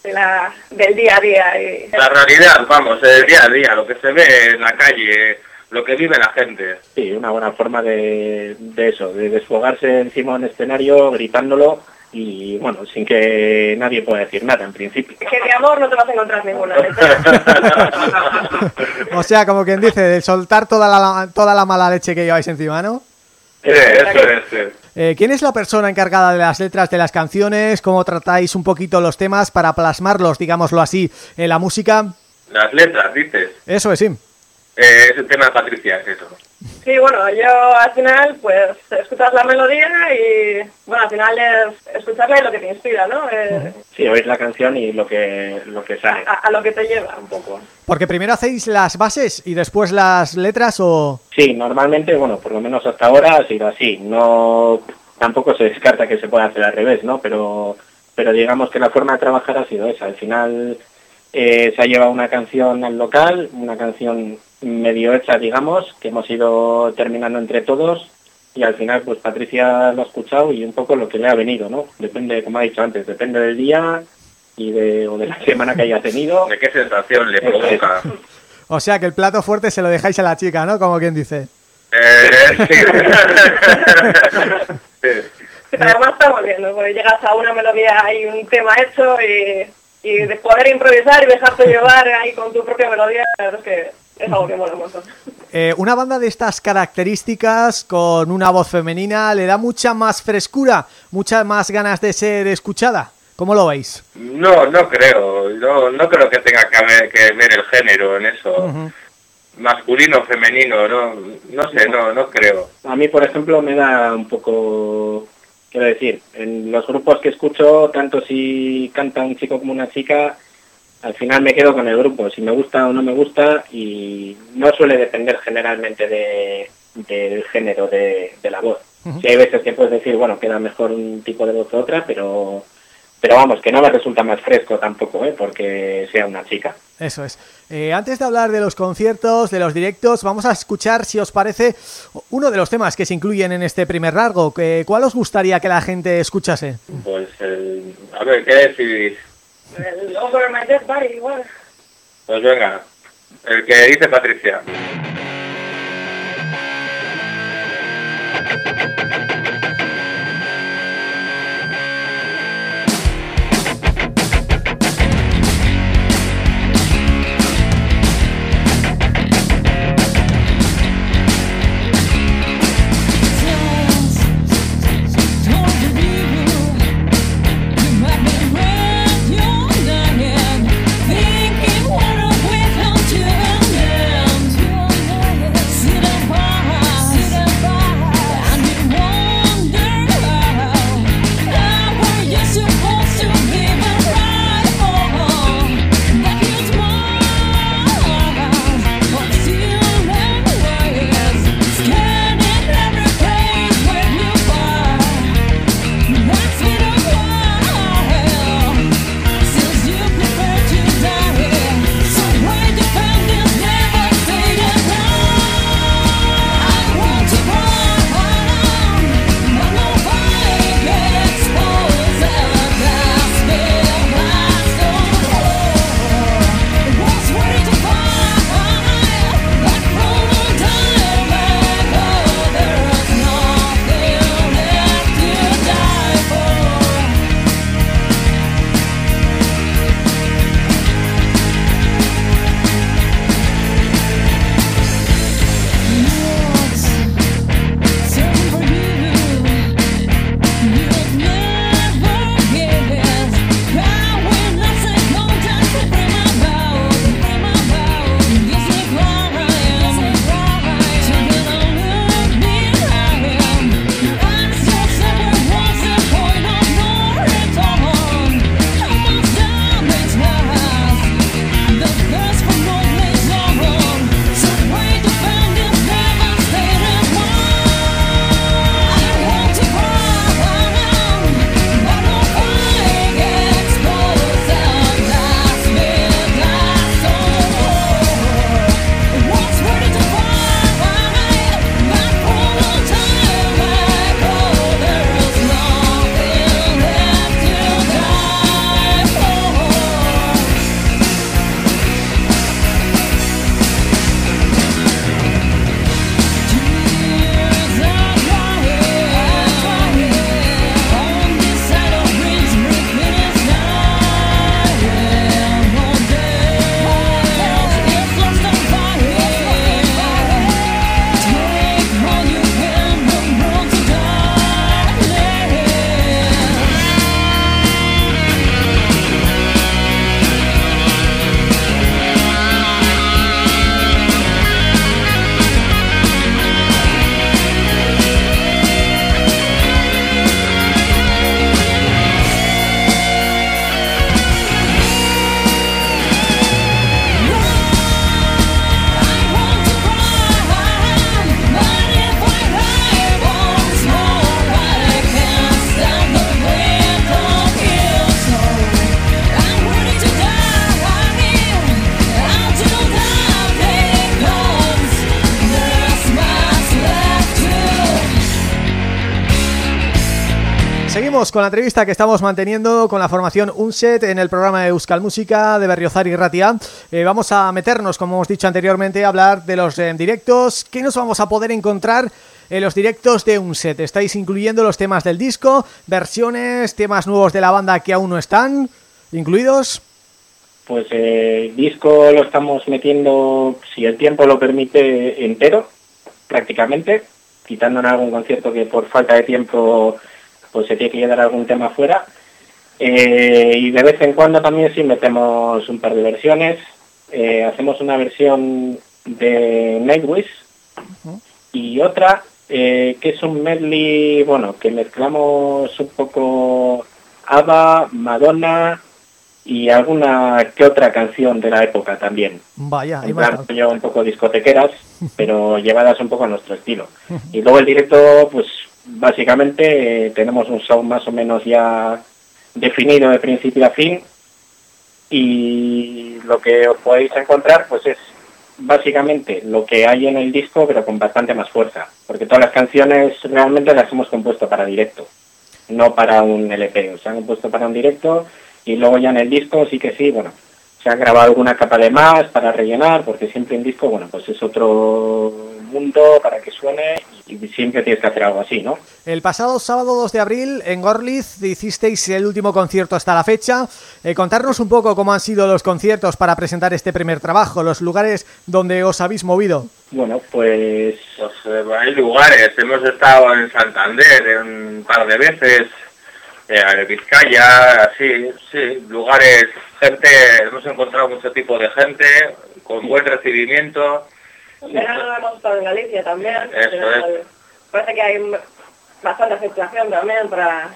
de la, del día a día. Y, La realidad, vamos, el día a día, lo que se ve en la calle, lo que vive la gente. Sí, una buena forma de, de eso, de desfogarse encima de un escenario gritándolo y bueno, sin que nadie pueda decir nada en principio. que de amor no te vas a encontrar ninguna. O sea, como quien dice, de soltar toda la, toda la mala leche que lleváis encima, ¿no? Sí, eso es, sí. Eh, ¿Quién es la persona encargada de las letras de las canciones? ¿Cómo tratáis un poquito los temas para plasmarlos, digámoslo así, en la música? Las letras, dices. Eso es, sí. Eh, es el tema de Patricia, es eso. Sí, bueno, yo al final, pues, escuchas la melodía y, bueno, al final es escucharla y lo que te inspira, ¿no? Eh, Sí, oís la canción y lo que, lo que sale. a, a lo que te lleva un poco. Porque primero hacéis las bases y después las letras o... Sí, normalmente, bueno, por lo menos hasta ahora ha sido así. No, tampoco se descarta que se pueda hacer al revés, ¿no? Pero, pero digamos que la forma de trabajar ha sido esa. Al final eh, se ha llevado una canción al local, una canción medio hecha, digamos, que hemos ido terminando entre todos y al final, pues Patricia lo ha escuchado y un poco lo que le ha venido, ¿no? Depende, como ha dicho antes, depende del día y de, o de la semana que haya tenido. ¿De qué sensación le provoca? O sea que el plato fuerte se lo dejáis a la chica, ¿no? Como quien dice. Eh, sí. Sí. Sí, pero además estamos viendo, porque llegas a una melodía y un tema hecho y, y de poder improvisar y dejarte llevar ahí con tu propia melodía, la verdad es que es algo que mola un montón. Eh, una banda de estas características con una voz femenina le da mucha más frescura, muchas más ganas de ser escuchada. ¿Cómo lo veis? No, no creo. No, no creo que tenga que ver, que ver el género en eso. Ujú. Masculino, femenino, no, no sé, no, no creo. A mí, por ejemplo, me da un poco, quiero decir, en los grupos que escucho, tanto si canta un chico como una chica, al final me quedo con el grupo, si me gusta o no me gusta, y no suele depender generalmente de, del género de, de la voz. Si hay veces que puedes decir, bueno, queda mejor un tipo de voz u otra, pero, pero vamos, que no me resulta más fresco tampoco, ¿eh? porque sea una chica. Eso es. Eh, antes de hablar de los conciertos, de los directos, vamos a escuchar, si os parece, uno de los temas que se incluyen en este primer largo. que- ¿Cuál os gustaría que la gente escuchase? Pues, el- a ver, ¿qué decidís? Over My Dead Body, igual. Pues venga, el que dice Patricia. Con la entrevista que estamos manteniendo con la formación Unset en el programa de Euskal Música de Berriozar y Ratia. Eh, vamos a meternos, como hemos dicho anteriormente, a hablar de los eh, directos. ¿Qué nos vamos a poder encontrar en los directos de Unset? ¿Estáis incluyendo los temas del disco, versiones, temas nuevos de la banda que aún no están incluidos? Pues eh, el disco lo estamos metiendo, si el tiempo lo permite, entero, prácticamente, quitando en algún concierto que por falta de tiempo pues se tiene que quedar algún tema fuera. Eh, y de vez en cuando también sí metemos un par de versiones. Eh, hacemos una versión de Nightwish y otra eh, que es un medley, bueno, que mezclamos un poco ABBA, Madonna y alguna que otra canción de la época también. Vaya, En plan un poco discotequeras, pero llevadas un poco a nuestro estilo. Y luego el directo, pues básicamente eh, tenemos un show más o menos ya definido de principio a fin y lo que os podéis encontrar pues es básicamente lo que hay en el disco pero con bastante más fuerza porque todas las canciones realmente las hemos compuesto para directo no para un LP o se han compuesto para un directo y luego ya en el disco sí que sí bueno se ha grabado alguna capa de más para rellenar porque siempre un disco bueno pues es otro mundo para que suene y siempre tienes que hacer algo así no El pasado sábado 2 de abril en Gorliz hicisteis el último concierto hasta la fecha. Eh, contarnos un poco cómo han sido los conciertos para presentar este primer trabajo, los lugares donde os habéis movido. bueno pues Pues eh, hay lugares, hemos estado en Santander un par de veces, eh, en Vizcaya, así, sí, lugares, gente, hemos encontrado mucho tipo de gente, con buen recibimiento. En verano hemos estado en Galicia también. Eso pero Parece que hay bastante aceptación también para,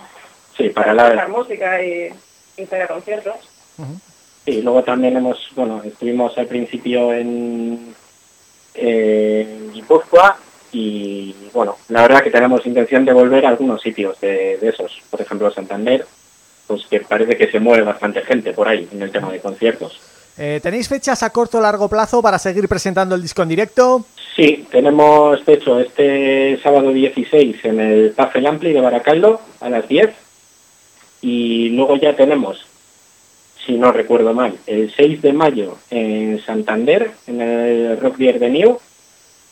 sí para para la escuchar música y, y hacer conciertos. Y luego también hemos, bueno, estuvimos al principio en, en Guipúzcoa y bueno, la verdad que tenemos intención de volver a algunos sitios de, de esos, por ejemplo Santander, pues que parece que se mueve bastante gente por ahí en el tema de conciertos. Eh, ¿Tenéis fechas a corto o largo plazo para seguir presentando el disco en directo? Sí, tenemos de hecho este sábado 16 en el Pafel Ampli de Baracaldo a las 10 y luego ya tenemos, si no recuerdo mal, el 6 de mayo en Santander, en el Rock Beer Venue,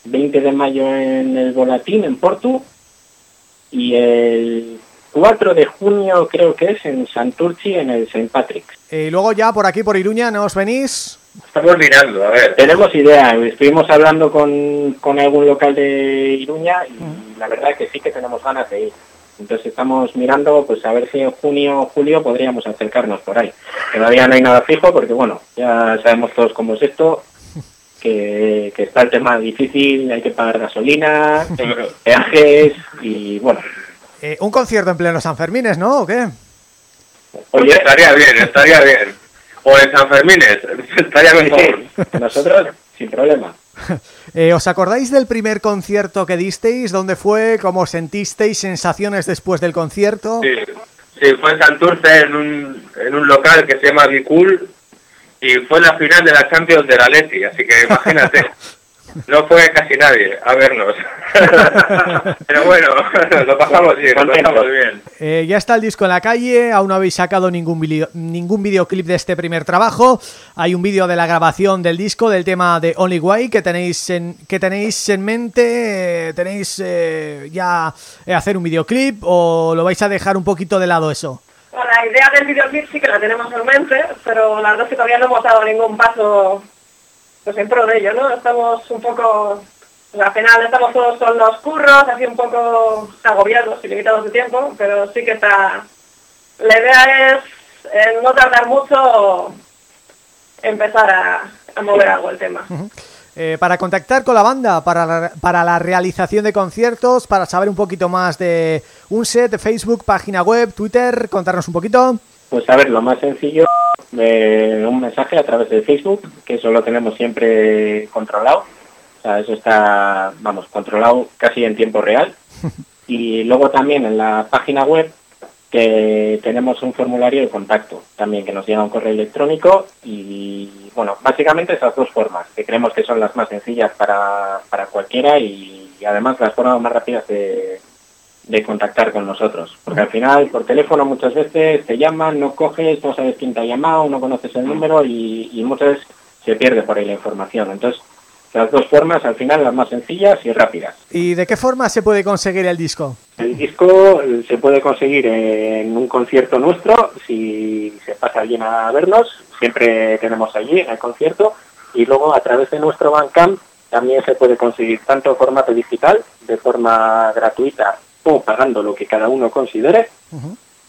20 de mayo en el Volatín en Porto y el 4 de junio creo que es en Santurci en el St. Patrick's. Y luego ya por aquí, por Iruña, ¿no os venís? Estamos mirando, a ver. Tenemos idea, estuvimos hablando con, con algún local de Iruña y la verdad que sí que tenemos ganas de ir. Entonces estamos mirando, pues a ver si en junio o julio podríamos acercarnos por ahí. Todavía no hay nada fijo porque bueno, ya sabemos todos cómo es esto, que, que está el tema difícil, hay que pagar gasolina, peajes y bueno. Eh, un concierto en pleno San Fermines, ¿no? ¿O qué? Oye, estaría bien, estaría bien. O en San Fermines, estaría mejor. Sí, nosotros sin problema. Eh, ¿Os acordáis del primer concierto que disteis? ¿Dónde fue? ¿Cómo sentisteis? ¿Sensaciones después del concierto? Sí, sí, fue en Santurce, en un, en un local que se llama Bicul, y fue la final de la Champions de la Leti, así que imagínate. No fue casi nadie a vernos. Pero bueno, lo pasamos bien, lo pasamos bien. Eh, ya está el disco en la calle, aún no habéis sacado ningún video, ningún videoclip de este primer trabajo. Hay un vídeo de la grabación del disco, del tema de Only Way que tenéis en que tenéis en mente. eh, ¿Tenéis eh, ya eh, hacer un videoclip o lo vais a dejar un poquito de lado eso? Bueno, la idea del videoclip sí que la tenemos en mente, pero la verdad es que todavía no hemos dado ningún paso pues en pro de ello, ¿no? Estamos un poco, pues, al final estamos todos con los curros, así un poco agobiados y limitados de tiempo, pero sí que está, la idea es en no tardar mucho empezar a, a mover algo el tema. Eh, para contactar con la banda, para la, para la realización de conciertos, para saber un poquito más de un set, de Facebook, página web, Twitter, contarnos un poquito. Pues a ver, lo más sencillo, eh, un mensaje a través de Facebook, que eso lo tenemos siempre controlado. O sea, eso está, vamos, controlado casi en tiempo real. Y luego también en la página web que tenemos un formulario de contacto también que nos llega un correo electrónico y bueno, básicamente esas dos formas que creemos que son las más sencillas para, para cualquiera y, además las formas más rápidas de, de contactar con nosotros. Porque al final, por teléfono muchas veces te llaman, no coges, no sabes quién te ha llamado, no conoces el número y, y muchas veces se pierde por ahí la información. Entonces, las dos formas al final las más sencillas y rápidas. ¿Y de qué forma se puede conseguir el disco? El disco eh, se puede conseguir en un concierto nuestro, si se pasa alguien a vernos, siempre tenemos allí en el concierto, y luego a través de nuestro Bandcamp también se puede conseguir tanto en formato digital, de forma gratuita o pagando lo que cada uno considere,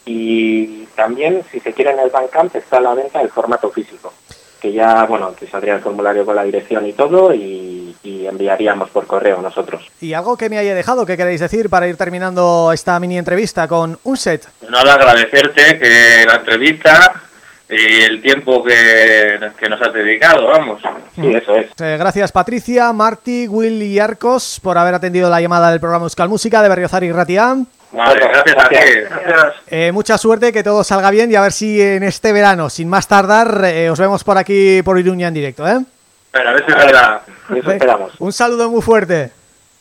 y también si se quiere en el Bandcamp está a la venta el formato físico, que ya, bueno, te saldría el formulario con la dirección y todo, y, y enviaríamos por correo nosotros. ¿Y algo que me haya dejado que queréis decir para ir terminando esta mini entrevista con un set? Nada, agradecerte que la entrevista y el tiempo que, que nos has dedicado, vamos. Sí, eso es. Eh, gracias Patricia, Marti, Will y Arcos por haber atendido la llamada del programa Euskal Música de Berriozar y Ratián. Vale, gracias a ti. Gracias. Eh, mucha suerte, que todo salga bien y a ver si en este verano, sin más tardar, eh, os vemos por aquí por Iruña en directo, ¿eh? Pero a ver si es verdad. Eso esperamos. Un saludo muy fuerte.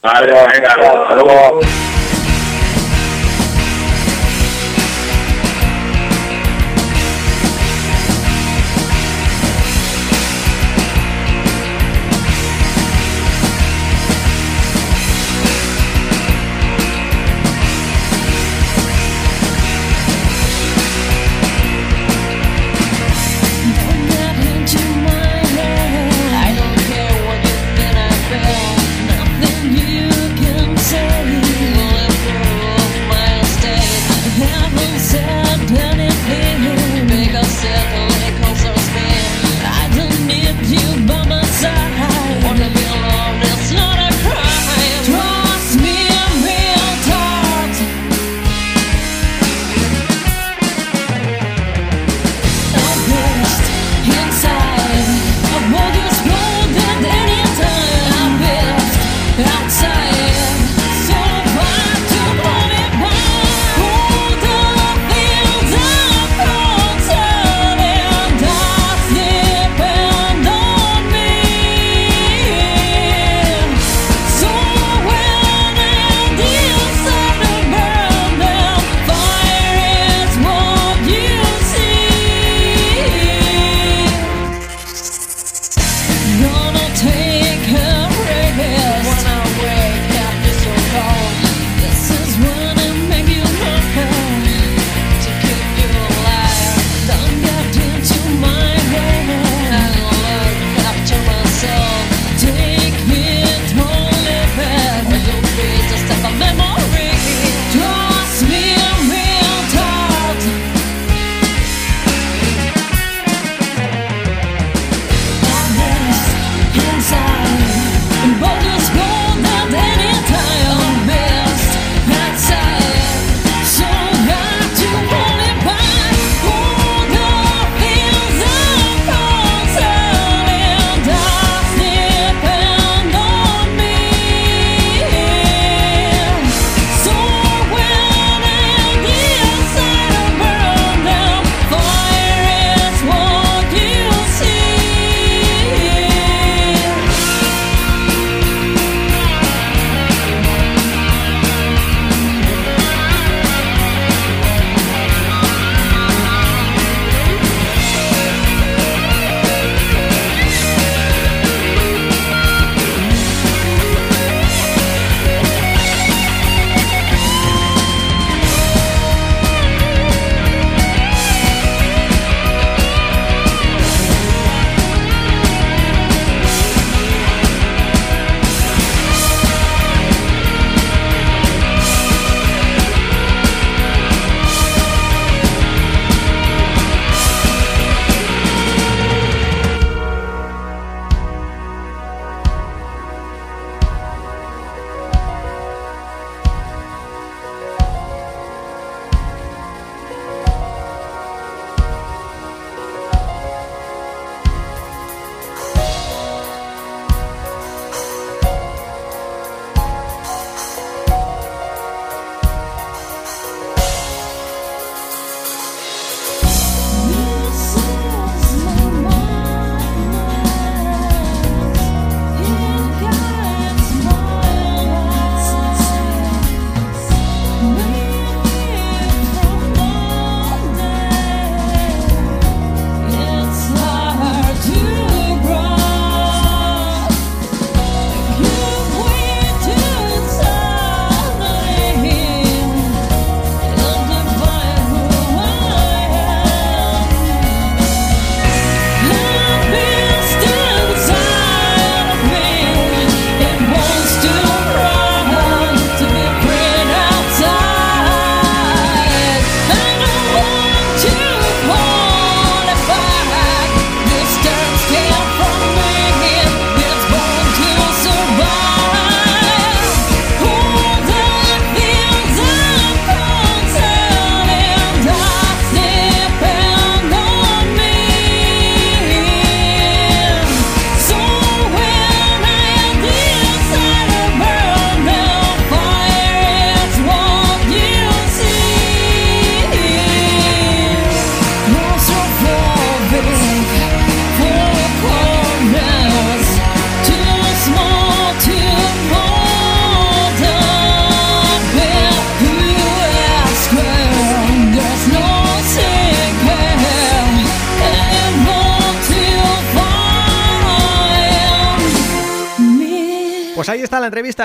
Vale, venga. Hasta luego.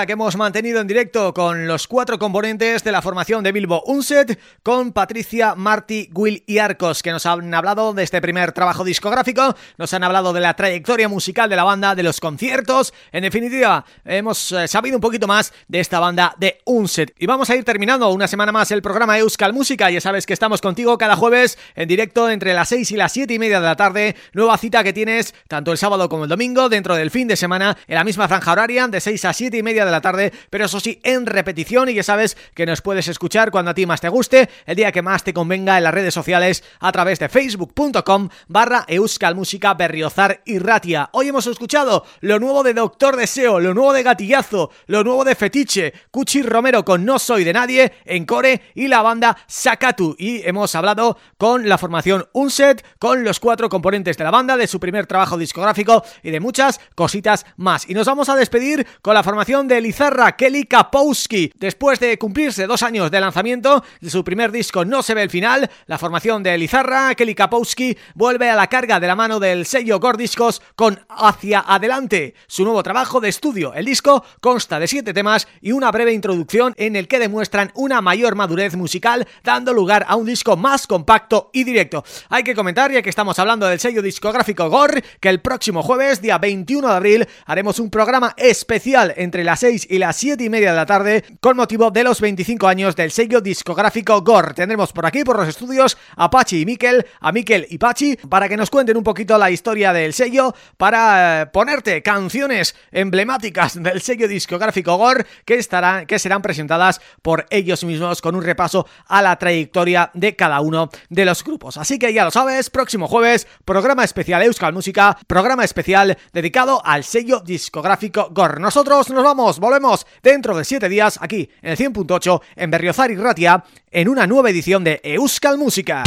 Que hemos mantenido en directo con los cuatro componentes de la formación de Bilbo. Unset, con Patricia, Marty, Will y Arcos, que nos han hablado de este primer trabajo discográfico, nos han hablado de la trayectoria musical de la banda, de los conciertos, en definitiva, hemos eh, sabido un poquito más de esta banda de Unset. Y vamos a ir terminando una semana más el programa Euskal Música, ya sabes que estamos contigo cada jueves en directo entre las 6 y las 7 y media de la tarde, nueva cita que tienes tanto el sábado como el domingo dentro del fin de semana en la misma franja horaria de 6 a 7 y media de la tarde, pero eso sí, en repetición y ya sabes que nos puedes escuchar cuando a ti más te guste, el día que más te convenga en las redes sociales a través de facebook.com barra euskalmusica berriozar y ratia. Hoy hemos escuchado lo nuevo de Doctor Deseo, lo nuevo de Gatillazo, lo nuevo de Fetiche, Cuchi Romero con No Soy de Nadie, en Core y la banda Sakatu. Y hemos hablado con la formación Unset, con los cuatro componentes de la banda, de su primer trabajo discográfico y de muchas cositas más. Y nos vamos a despedir con la formación de Lizarra Kelly Kapowski. Después de cumplirse dos años de lanzamiento de su primer disco No se ve el final, la formación de Lizarra Kelly Kapowski vuelve a la carga de la mano del sello Gordiscos con Hacia Adelante, su nuevo trabajo de estudio. El disco consta de siete temas y una breve introducción en el que demuestran una mayor madurez musical, dando lugar a un disco más compacto y directo. Hay que comentar, ya que estamos hablando del sello discográfico Gore, que el próximo jueves, día 21 de abril, haremos un programa especial entre las 6 y las 7 y media de la tarde con motivo de los 25 años del sello discográfico Gore. Tendremos por aquí, por los estudios, a Pachi y Miquel, a Miquel y Pachi, para que nos cuenten un poquito la historia del sello, para eh, ponerte canciones emblemáticas del sello discográfico Gore que estarán que serán presentadas por ellos mismos con un repaso a la trayectoria de cada uno de los grupos. Así que ya lo sabes, próximo jueves, programa especial Euskal Música, programa especial dedicado al sello discográfico Gore. Nosotros nos vamos, volvemos dentro de 7 días aquí en el 100.8 en Berriozar y Ratia en una nueva edición de Euskal Música.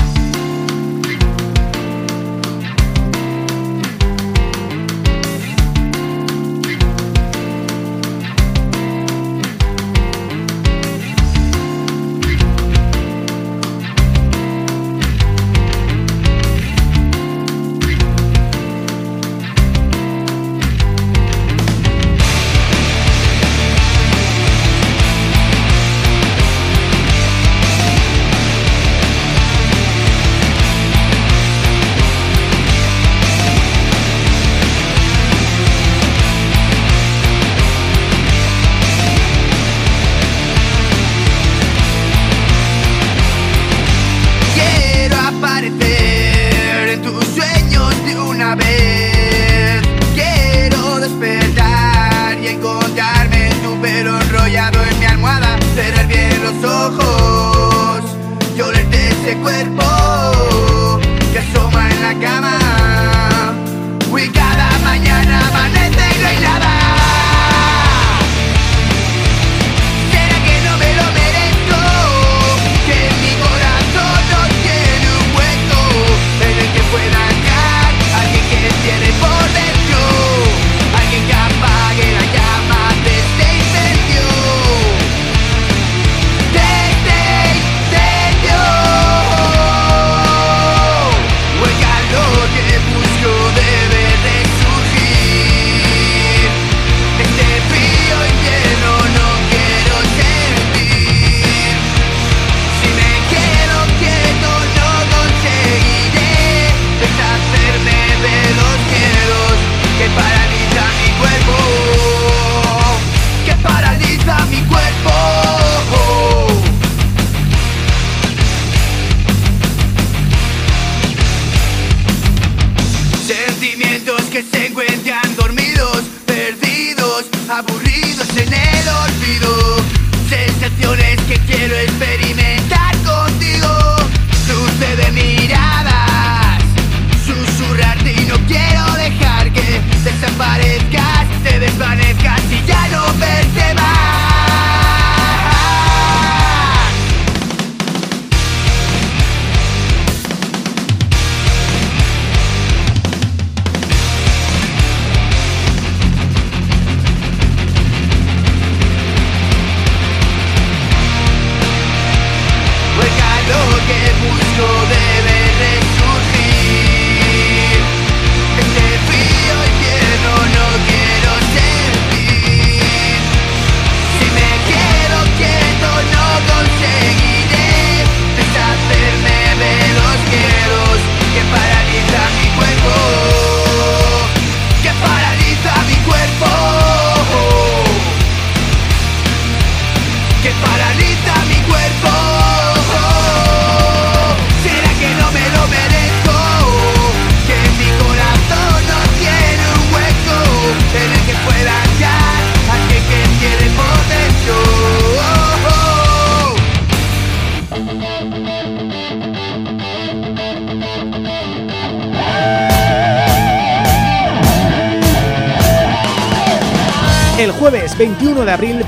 Aburridos en el olvido. Sensaciones que quiero experimentar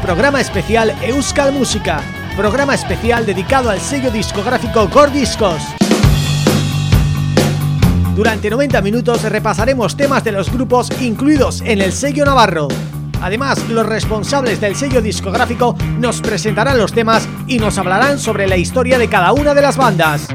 programa especial Euskal Música, programa especial dedicado al sello discográfico Gordiscos. Durante 90 minutos repasaremos temas de los grupos incluidos en el sello Navarro. Además, los responsables del sello discográfico nos presentarán los temas y nos hablarán sobre la historia de cada una de las bandas.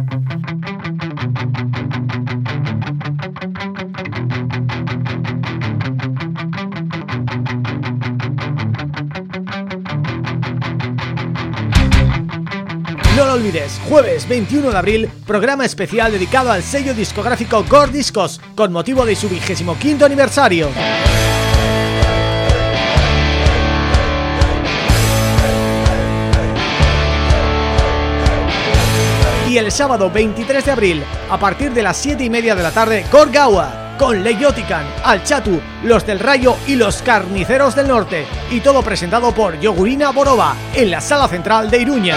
Jueves 21 de abril, programa especial dedicado al sello discográfico Core Discos, con motivo de su vigésimo quinto aniversario. Y el sábado 23 de abril, a partir de las 7 y media de la tarde, Gorgawa, con Leyotican, Alchatu, Los del Rayo y Los Carniceros del Norte. Y todo presentado por Yogurina Boroba, en la Sala Central de Iruña.